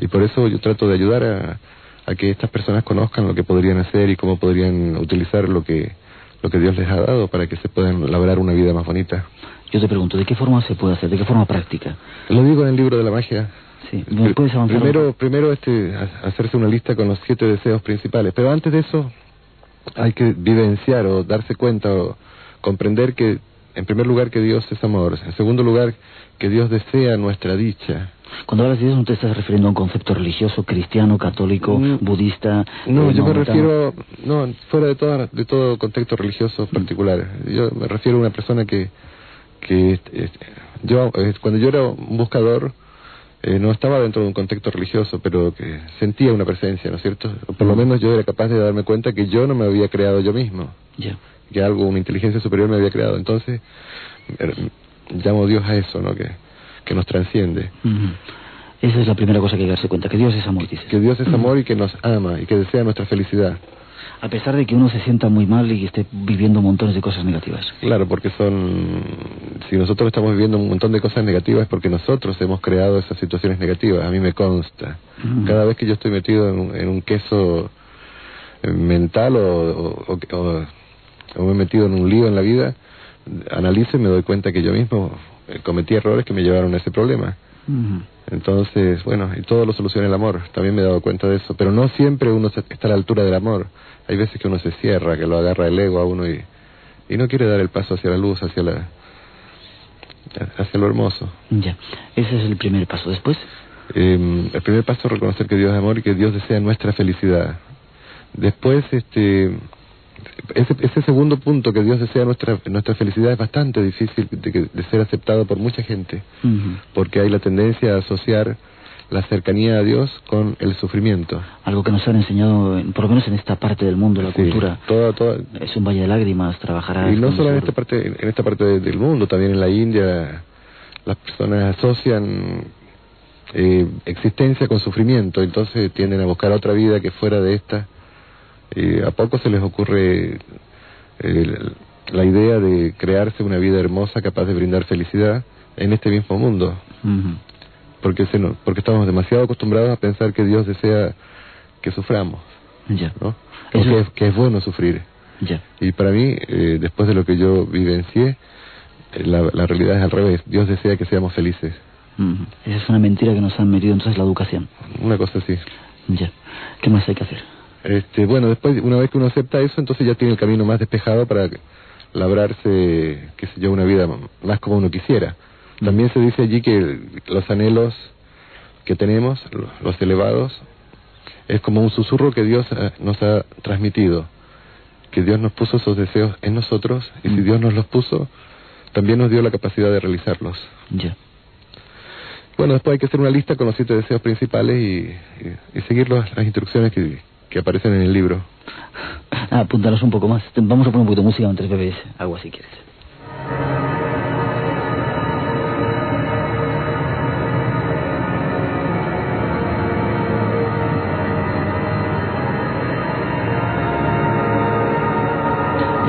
Y por eso yo trato de ayudar a, a que estas personas conozcan lo que podrían hacer y cómo podrían utilizar lo que, lo que Dios les ha dado para que se puedan labrar una vida más bonita. Yo te pregunto, ¿de qué forma se puede hacer? ¿De qué forma práctica? Lo digo en el libro de la magia. Sí, ¿me puedes avanzar? Primero, primero este, ha- hacerse una lista con los siete deseos principales, pero antes de eso hay que vivenciar o darse cuenta o comprender que, en primer lugar, que Dios es amor, en segundo lugar, que Dios desea nuestra dicha. Cuando hablas de Dios no te estás refiriendo a un concepto religioso, cristiano, católico, Mm. budista. No, eh, yo me refiero, no, fuera de, toda, de todo contexto religioso particular. Yo me refiero a una persona que, que este, yo, eh, cuando yo era un buscador, eh, no estaba dentro de un contexto religioso, pero que sentía una presencia, ¿no es cierto? Por lo menos yo era capaz de darme cuenta que yo no me había creado yo mismo, Ya. que algo, una inteligencia superior me había creado. Entonces, eh, llamo Dios a eso, ¿no? Que, que nos transciende. Esa es la primera cosa que hay que darse cuenta, que Dios es amor, dices. Que Dios es amor y que nos ama y que desea nuestra felicidad. A pesar de que uno se sienta muy mal y esté viviendo montones de cosas negativas. Claro, porque son, si nosotros estamos viviendo un montón de cosas negativas es porque nosotros hemos creado esas situaciones negativas, a mí me consta. Mm. Cada vez que yo estoy metido en, un- en un queso eh, mental o, o- o- o- o me he metido en un lío en la vida, analizo y me doy cuenta que yo mismo eh, cometí errores que me llevaron a ese problema. Entonces, bueno, y todo lo soluciona el amor, también me he dado cuenta de eso, pero no siempre uno está a la altura del amor. Hay veces que uno se cierra, que lo agarra el ego a uno y, y no quiere dar el paso hacia la luz, hacia la hacia lo hermoso. Ya. Ese es el primer paso. Después, Eh, el primer paso es reconocer que Dios es amor y que Dios desea nuestra felicidad. Después, este, ese, ese segundo punto, que Dios desea nuestra, nuestra felicidad, es bastante difícil de, de ser aceptado por mucha gente, porque hay la tendencia a asociar la cercanía a Dios con el sufrimiento. algo que nos han enseñado, en- por lo menos en esta parte del mundo, la Sí, cultura, toda- toda- es un valle de lágrimas, trabajarás. y no solo en esta parte, en esta parte de- del mundo, también en la India, las personas asocian eh, existencia con sufrimiento, entonces tienden a buscar otra vida que fuera de esta. Y a poco se les ocurre eh, la idea de crearse una vida hermosa capaz de brindar felicidad en este mismo mundo, porque se no- porque estamos demasiado acostumbrados a pensar que Dios desea que suframos, Ya. ¿no? Eso- que, es- que es bueno sufrir. Y para mí, eh, después de lo que yo vivencié, eh, la, la realidad es al revés. Dios desea que seamos felices. Esa es una mentira que nos han metido entonces la educación. Una cosa así. Ya. ¿Qué más hay que hacer? Este, bueno, después, una vez que uno acepta eso, entonces ya tiene el camino más despejado para labrarse, qué sé yo, una vida más como uno quisiera. También se dice allí que los anhelos que tenemos, los elevados, es como un susurro que Dios eh, nos ha transmitido, que Dios nos puso esos deseos en nosotros y si Dios nos los puso, también nos dio la capacidad de realizarlos. Ya. Bueno, después hay que hacer una lista con los siete deseos principales y, y, seguir las instrucciones que, que aparecen en el libro. Ah, apúntanos un poco más. Vamos a poner un poquito de música mientras bebes agua si quieres.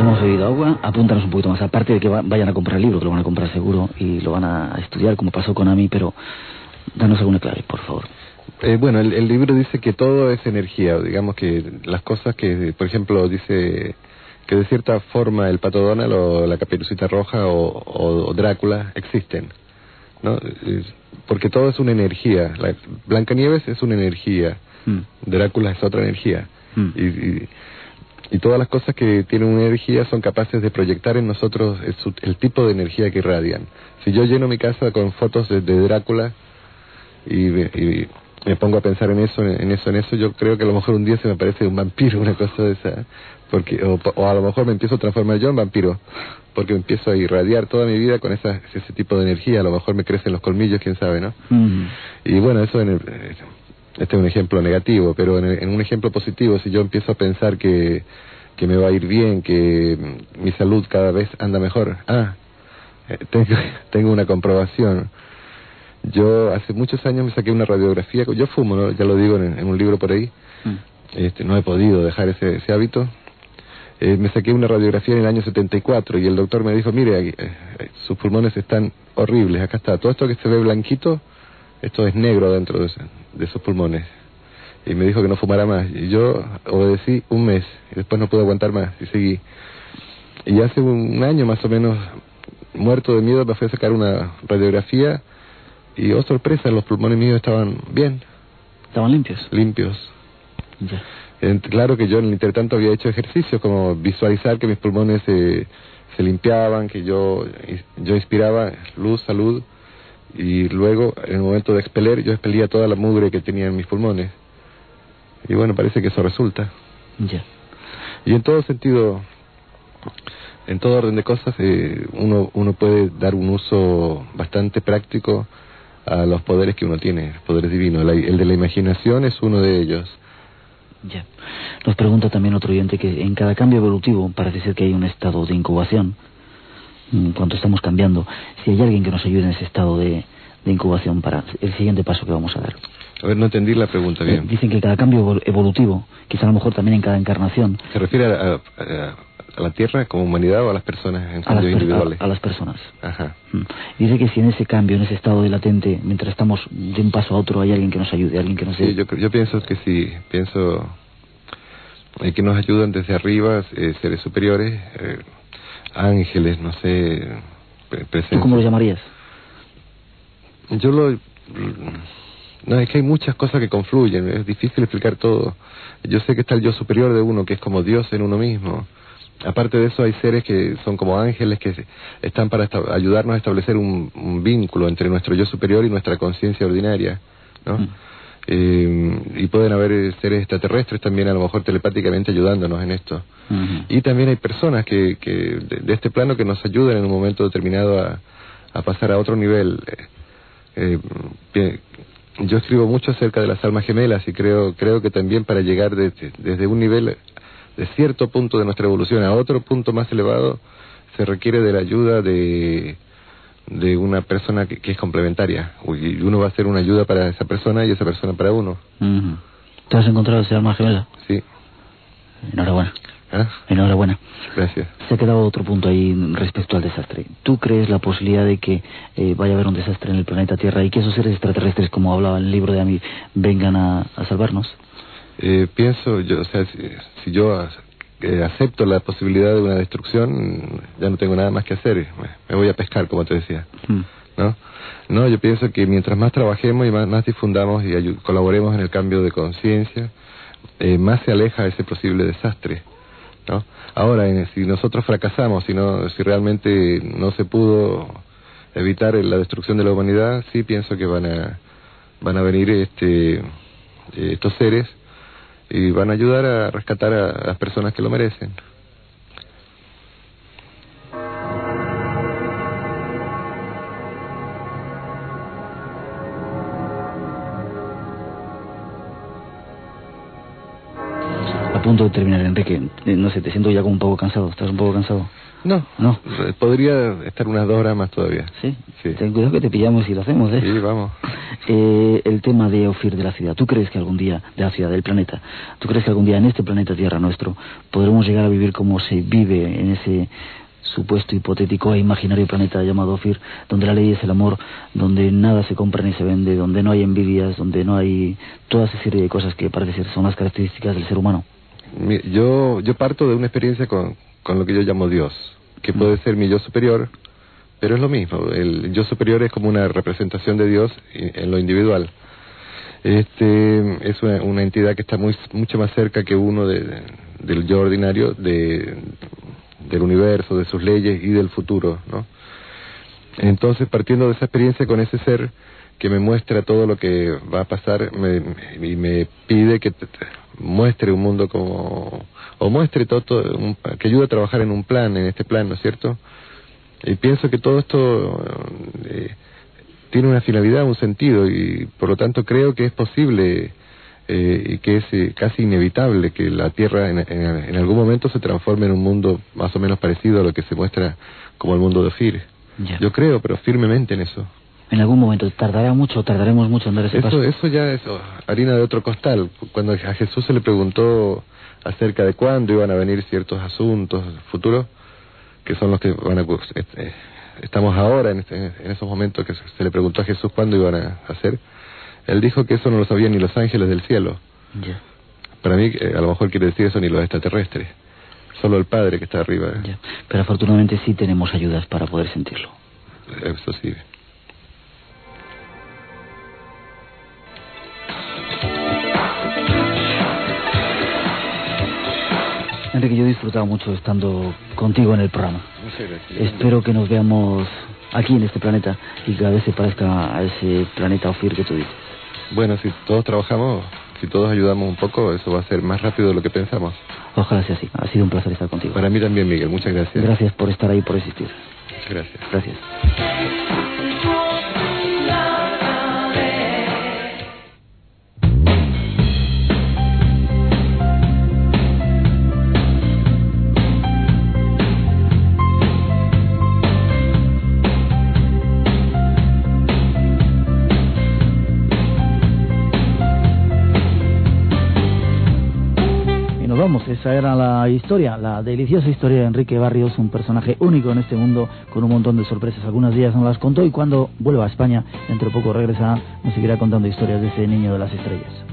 hemos bebido agua, apúntanos un poquito más. Aparte de que vayan a comprar el libro, que lo van a comprar seguro y lo van a estudiar como pasó con a mí, pero danos alguna clave, por favor. Eh, bueno, el, libro dice que todo es energía, digamos que las cosas que, por ejemplo, dice que de cierta forma el pato Donald o la caperucita roja o, Drácula existen, ¿no? Porque todo es una energía. La, Blancanieves es una energía, mm. Drácula es otra energía. Mm. y y todas las cosas que tienen una energía son capaces de proyectar en nosotros el, tipo de energía que irradian. Si yo lleno mi casa con fotos de, Drácula y, me pongo a pensar en eso, en eso, en eso, yo creo que a lo mejor un día se me aparece un vampiro, una cosa de esa, porque o, a lo mejor me empiezo a transformar yo en vampiro, porque empiezo a irradiar toda mi vida con esa, ese tipo de energía, a lo mejor me crecen los colmillos, quién sabe, ¿no? Y bueno, eso en el, este es un ejemplo negativo, pero en, un ejemplo positivo, si yo empiezo a pensar que, que me va a ir bien, que mi salud cada vez anda mejor, ah, eh, tengo, tengo una comprobación. Yo hace muchos años me saqué una radiografía, yo fumo, ya lo digo en, un libro por ahí, mm. este, no he podido dejar ese, ese hábito. Eh, me saqué una radiografía en el año 74 y el doctor me dijo, mire, eh, sus pulmones están horribles, acá está, todo esto que se ve blanquito, esto es negro dentro de, de sus pulmones. Y me dijo que no fumara más. Y yo obedecí un mes. Y después no pude aguantar más. Y seguí. Y hace un año más o menos, muerto de miedo, me fui a sacar una radiografía. Y oh sorpresa, los pulmones míos estaban bien. ¿Estaban limpios? Limpios. claro que yo en el intertanto había hecho ejercicios como visualizar que mis pulmones se, se limpiaban, que yo, yo inspiraba luz, salud y luego en el momento de expeler yo expelía toda la mugre que tenía en mis pulmones y bueno parece que eso resulta ya y en todo sentido en todo orden de cosas eh, uno uno puede dar un uso bastante práctico a los poderes que uno tiene poderes divinos el de la imaginación es uno de ellos ya nos pregunta también otro oyente que en cada cambio evolutivo parece ser que hay un estado de incubación en cuanto estamos cambiando, si hay alguien que nos ayude en ese estado de, incubación para el siguiente paso que vamos a dar. A ver, no entendí la pregunta bien. Eh, dicen que cada cambio evolutivo, quizá a lo mejor también en cada encarnación. ¿Se refiere a, la Tierra como humanidad o a las personas en cambios individuales? A, las personas. Ajá. Mm. Dice que si en ese cambio, en ese estado de latente, mientras estamos de un paso a otro, hay alguien que nos ayude, alguien que nos... Sí, yo, yo pienso que sí, pienso que nos ayudan desde arriba, eh, seres superiores, eh, ángeles, no sé. ¿Tú cómo lo llamarías? Yo lo. No, es que hay muchas cosas que confluyen, es difícil explicar todo. Yo sé que está el yo superior de uno, que es como Dios en uno mismo. Aparte de eso, hay seres que son como ángeles que están para ayudarnos a establecer un, vínculo entre nuestro yo superior y nuestra conciencia ordinaria, ¿no? Mm. Eh, y pueden haber seres extraterrestres también a lo mejor telepáticamente ayudándonos en esto. Y también hay personas que, que de, este plano que nos ayudan en un momento determinado a, a pasar a otro nivel. Eh, eh, yo escribo mucho acerca de las almas gemelas y creo, creo que también para llegar desde un nivel, de cierto punto de nuestra evolución a otro punto más elevado, se requiere de la ayuda de de una persona que, es complementaria. Y uno va a ser una ayuda para esa persona y esa persona para uno. ¿Te has encontrado ese alma gemela? Sí. Enhorabuena. ¿Ah? Enhorabuena. Gracias. Se ha quedado otro punto ahí respecto al desastre. ¿Tú crees la posibilidad de que eh, vaya a haber un desastre en el planeta Tierra y que esos seres extraterrestres, como hablaba en el libro de Ami, vengan a, salvarnos? Eh, pienso, yo, o sea, si yo acepto la posibilidad de una destrucción, ya no tengo nada más que hacer, me, voy a pescar, como te decía. Hmm. ¿No? No, yo pienso que mientras más trabajemos y más, difundamos y colaboremos en el cambio de conciencia, eh, más se aleja ese posible desastre. ¿no? Ahora, en- si nosotros fracasamos, si, no, si realmente no se pudo evitar la destrucción de la humanidad, sí pienso que van a, van a venir este, eh, estos seres y van a ayudar a rescatar a las personas que lo merecen. Punto de terminar, Enrique. Eh, No sé, te siento ya como un poco cansado. ¿Estás un poco cansado? No, No. podría estar unas dos horas más todavía. Sí. Sí. Ten cuidado que te pillamos y lo hacemos, ¿eh? Sí, vamos. Eh, el tema de Ofir de la ciudad. ¿Tú crees que algún día, de la ciudad, del planeta, ¿tú crees que algún día en este planeta Tierra nuestro podremos llegar a vivir como se vive en ese supuesto hipotético e imaginario planeta llamado Ofir, donde la ley es el amor, donde nada se compra ni se vende, donde no hay envidias, donde no hay toda esa serie de cosas que parece ser son las características del ser humano? Yo, yo parto de una experiencia con, con lo que yo llamo Dios, que puede ser mi yo superior, pero es lo mismo. El yo superior es como una representación de Dios en lo individual. Este es una, una entidad que está muy, mucho más cerca que uno de- del yo ordinario, de, del universo, de sus leyes y del futuro, ¿no? Entonces, partiendo de esa experiencia con ese ser que me muestra todo lo que va a pasar me- me- y me pide que te- te muestre un mundo como o muestre todo, todo un- que ayude a trabajar en un plan, en este plan, ¿no es cierto? Y pienso que todo esto eh, tiene una finalidad, un sentido y por lo tanto creo que es posible eh, y que es eh, casi inevitable que la Tierra en, en- en algún momento se transforme en un mundo más o menos parecido a lo que se muestra como el mundo de. Ya. Yo creo, pero firmemente en eso. En algún momento, ¿tardará mucho, tardaremos mucho en dar ese Eso, paso? eso ya es oh, harina de otro costal. Cuando a Jesús se le preguntó acerca de cuándo iban a venir ciertos asuntos futuros, que son los que van a... ocur- este, estamos ahora en, este- en esos momentos que se le preguntó a Jesús cuándo iban a hacer, él dijo que eso no lo sabían ni los ángeles del cielo. Para mí, eh, a lo mejor quiere decir eso ni los extraterrestres. Solo el Padre que está arriba. Pero afortunadamente sí tenemos ayudas para poder sentirlo. Eso sí. Enrique, yo he disfrutado mucho estando contigo en el programa. Muchas gracias. Espero que nos veamos aquí en este planeta y cada vez se parezca a ese planeta Ofir que tú dices. Bueno, si todos trabajamos, si todos ayudamos un poco, eso va a ser más rápido de lo que pensamos. Ojalá sea así. Ha sido un placer estar contigo. Para mí también, Miguel. Muchas gracias. Gracias por estar ahí, por existir. Muchas gracias. Gracias. Esa era la historia, la deliciosa historia de Enrique Barrios, un personaje único en este mundo, con un montón de sorpresas. Algunas días nos las contó y cuando vuelva a España, dentro de poco regresa, nos seguirá contando historias de ese niño de las estrellas.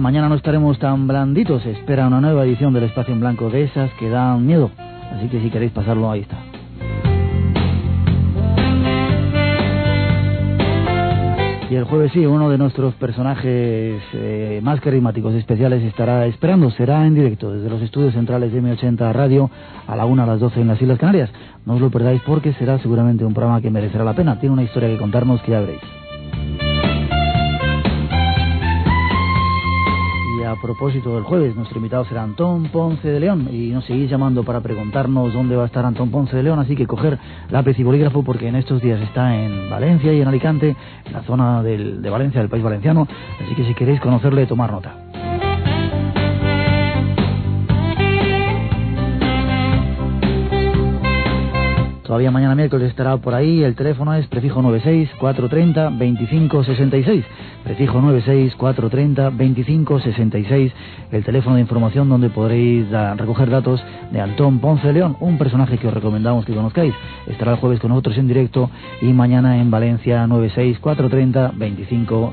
Mañana no estaremos tan blanditos, espera una nueva edición del Espacio en Blanco de esas que dan miedo, así que si queréis pasarlo, ahí está. Y el jueves sí, uno de nuestros personajes eh, más carismáticos especiales estará esperando, será en directo desde los estudios centrales de M80 Radio a la 1 a las 12 en las Islas Canarias. No os lo perdáis porque será seguramente un programa que merecerá la pena. Tiene una historia que contarnos que ya veréis. A propósito del jueves, nuestro invitado será Antón Ponce de León. Y nos seguís llamando para preguntarnos dónde va a estar Antón Ponce de León, así que coger lápiz y bolígrafo porque en estos días está en Valencia y en Alicante, en la zona del- de Valencia, del país valenciano, así que si queréis conocerle, tomar nota. Todavía mañana miércoles estará por ahí. El teléfono es prefijo 96 430 25 66. Prefijo 96 430 25 66. El teléfono de información donde podréis da- recoger datos de Antón Ponce León, un personaje que os recomendamos que conozcáis. Estará el jueves con nosotros en directo y mañana en Valencia 96 430 25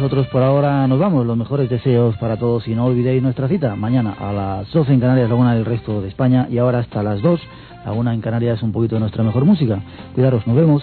nosotros por ahora nos vamos. Los mejores deseos para todos y no olvidéis nuestra cita mañana a las 12 en Canarias, la una del resto de España y ahora hasta las 2, la una en Canarias un poquito de nuestra mejor música. Cuidaros, nos vemos.